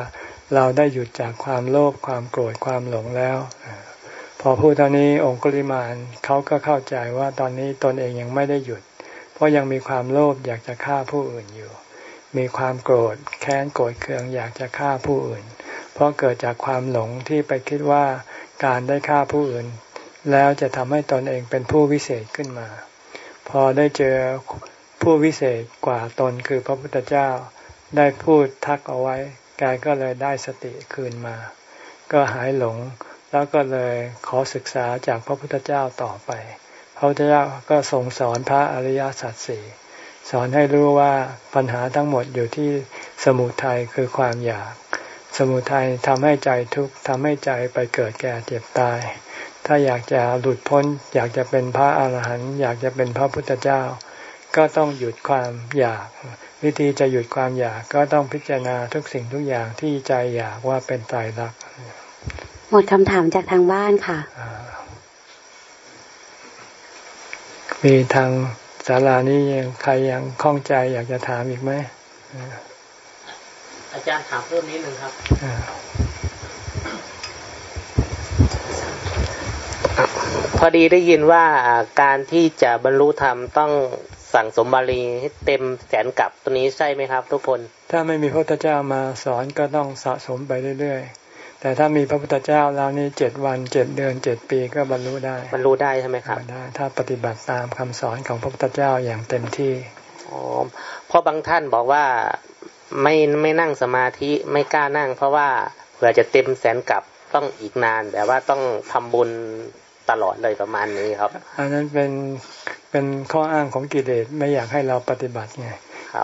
เราได้หยุดจากความโลภความโกรธความหลงแล้ว พอพูดเท่านี้องคุลิมานเขาก็เข้าใจว่าตอนนี้ตนเองยังไม่ได้หยุด เพราะยังมีความโลภอยากจะฆ่าผู้อื่นอยู่ มีความโกรธแค้นโกรธเคืองอยากจะฆ่าผู้อื่น เพราะเกิดจากความหลงที่ไปคิดว่าการได้ฆ่าผู้อื่น แล้วจะทำให้ตนเองเป็นผู้วิเศษขึ้นมา พอได้เจอผู้วิเศษกว่าตนคือพระพุทธเจ้าได้พูดทักเอาไว้ กายก็เลยได้สติคืนมา ก็หายหลง แล้วก็เลยขอศึกษาจากพระพุทธเจ้าต่อไป พระพุทธเจ้าก็ทรงสอนพระอริยสัจสี่สอนให้รู้ว่าปัญหาทั้งหมดอยู่ที่สมุทัยคือความอยาก สมุทัยทำให้ใจทุกข์ทำให้ใจไปเกิดแก่เจ็บตาย ถ้าอยากจะหลุดพ้น อยากจะเป็นพระอาหารหันต์อยากจะเป็นพระพุทธเจ้า ก็ต้องหยุดความอยาก วิธีจะหยุดความอยากก็ต้องพิจารณาทุกสิ่งทุกอย่างที่ใจอยากว่าเป็นตายรัก หมดคำถามจากทางบ้านค่ะ มีทางศาลานี้ยังใครยังคล่องใจอยากจะถามอีกไหม อาจารย์ถามเพิ่มนิดนึงครับ พอดีได้ยินว่าการที่จะบรรลุธรรมต้องสั่งสมบาลีให้เต็มแสนกับตัวนี้ใช่ไหมครับ ทุกคน ถ้าไม่มีพระพุทธเจ้ามาสอนก็ต้องสะสมไปเรื่อย แต่ถ้ามีพระพุทธเจ้าแล้วนี่เจ็ดวันเจ็ดเดือนเจ็ดปีก็บรรลุได้บรรลุได้ใช่ไหมครับได้ถ้าปฏิบัติตามคำสอนของพระพุทธเจ้าอย่างเต็มที่อ๋อเพราะบางท่านบอกว่าไม่ไม่นั่งสมาธิไม่กล้านั่ง เพราะว่าเผื่อจะเต็มแสนกลับต้องอีกนาน แต่ว่าต้องทำบุญตลอดเลยประมาณนี้ครับ อันนั้นเป็นเป็นข้ออ้างของกิเลสไม่อยากให้เราปฏิบัติไง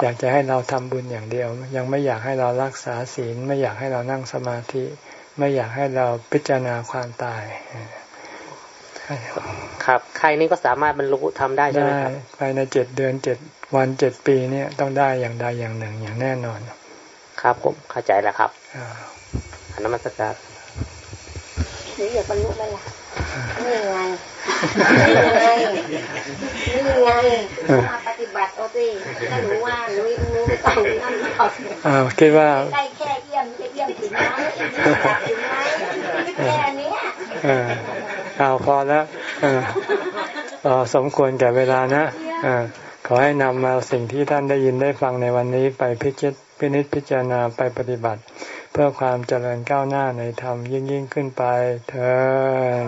อยากจะให้เราทำบุญอย่างเดียว ยังไม่อยากให้เรารักษาศีลไม่อยากให้เรานั่งสมาธิ ไม่อยากให้เราพิจารณาความตายครับ ใครนี่ก็สามารถบรรลุทำได้ใช่ไหมครับภายในเจ็ดเดือนเจ็ดวันเจ็ดปีเนี่ยต้องได้อย่างใดอย่างหนึ่งอย่างแน่นอน ครับผมเข้าใจแล้วครับอนุมัติการนี่อยากบรรลุแล้วล่ะ นี่ไงนี่ไงนี่ไงมาปฏิบัติเอาสิถ้าหนูว่าหนูหนูไม่ต้องนั่งก่อนอ้าวคิดว่าได้แค่เยี่ยมเยี่ยมถึงไหมถึงไหมแค่นี้เอาพอแล้วอสมควรแก่เวลานะอขอให้นำมาสิ่งที่ท่านได้ยินได้ฟังในวันนี้ไปพิจิตพินิจพิจารณาไปปฏิบัติ เพื่อความเจริญก้าวหน้าในธรรมยิ่งยิ่งขึ้นไปเธอ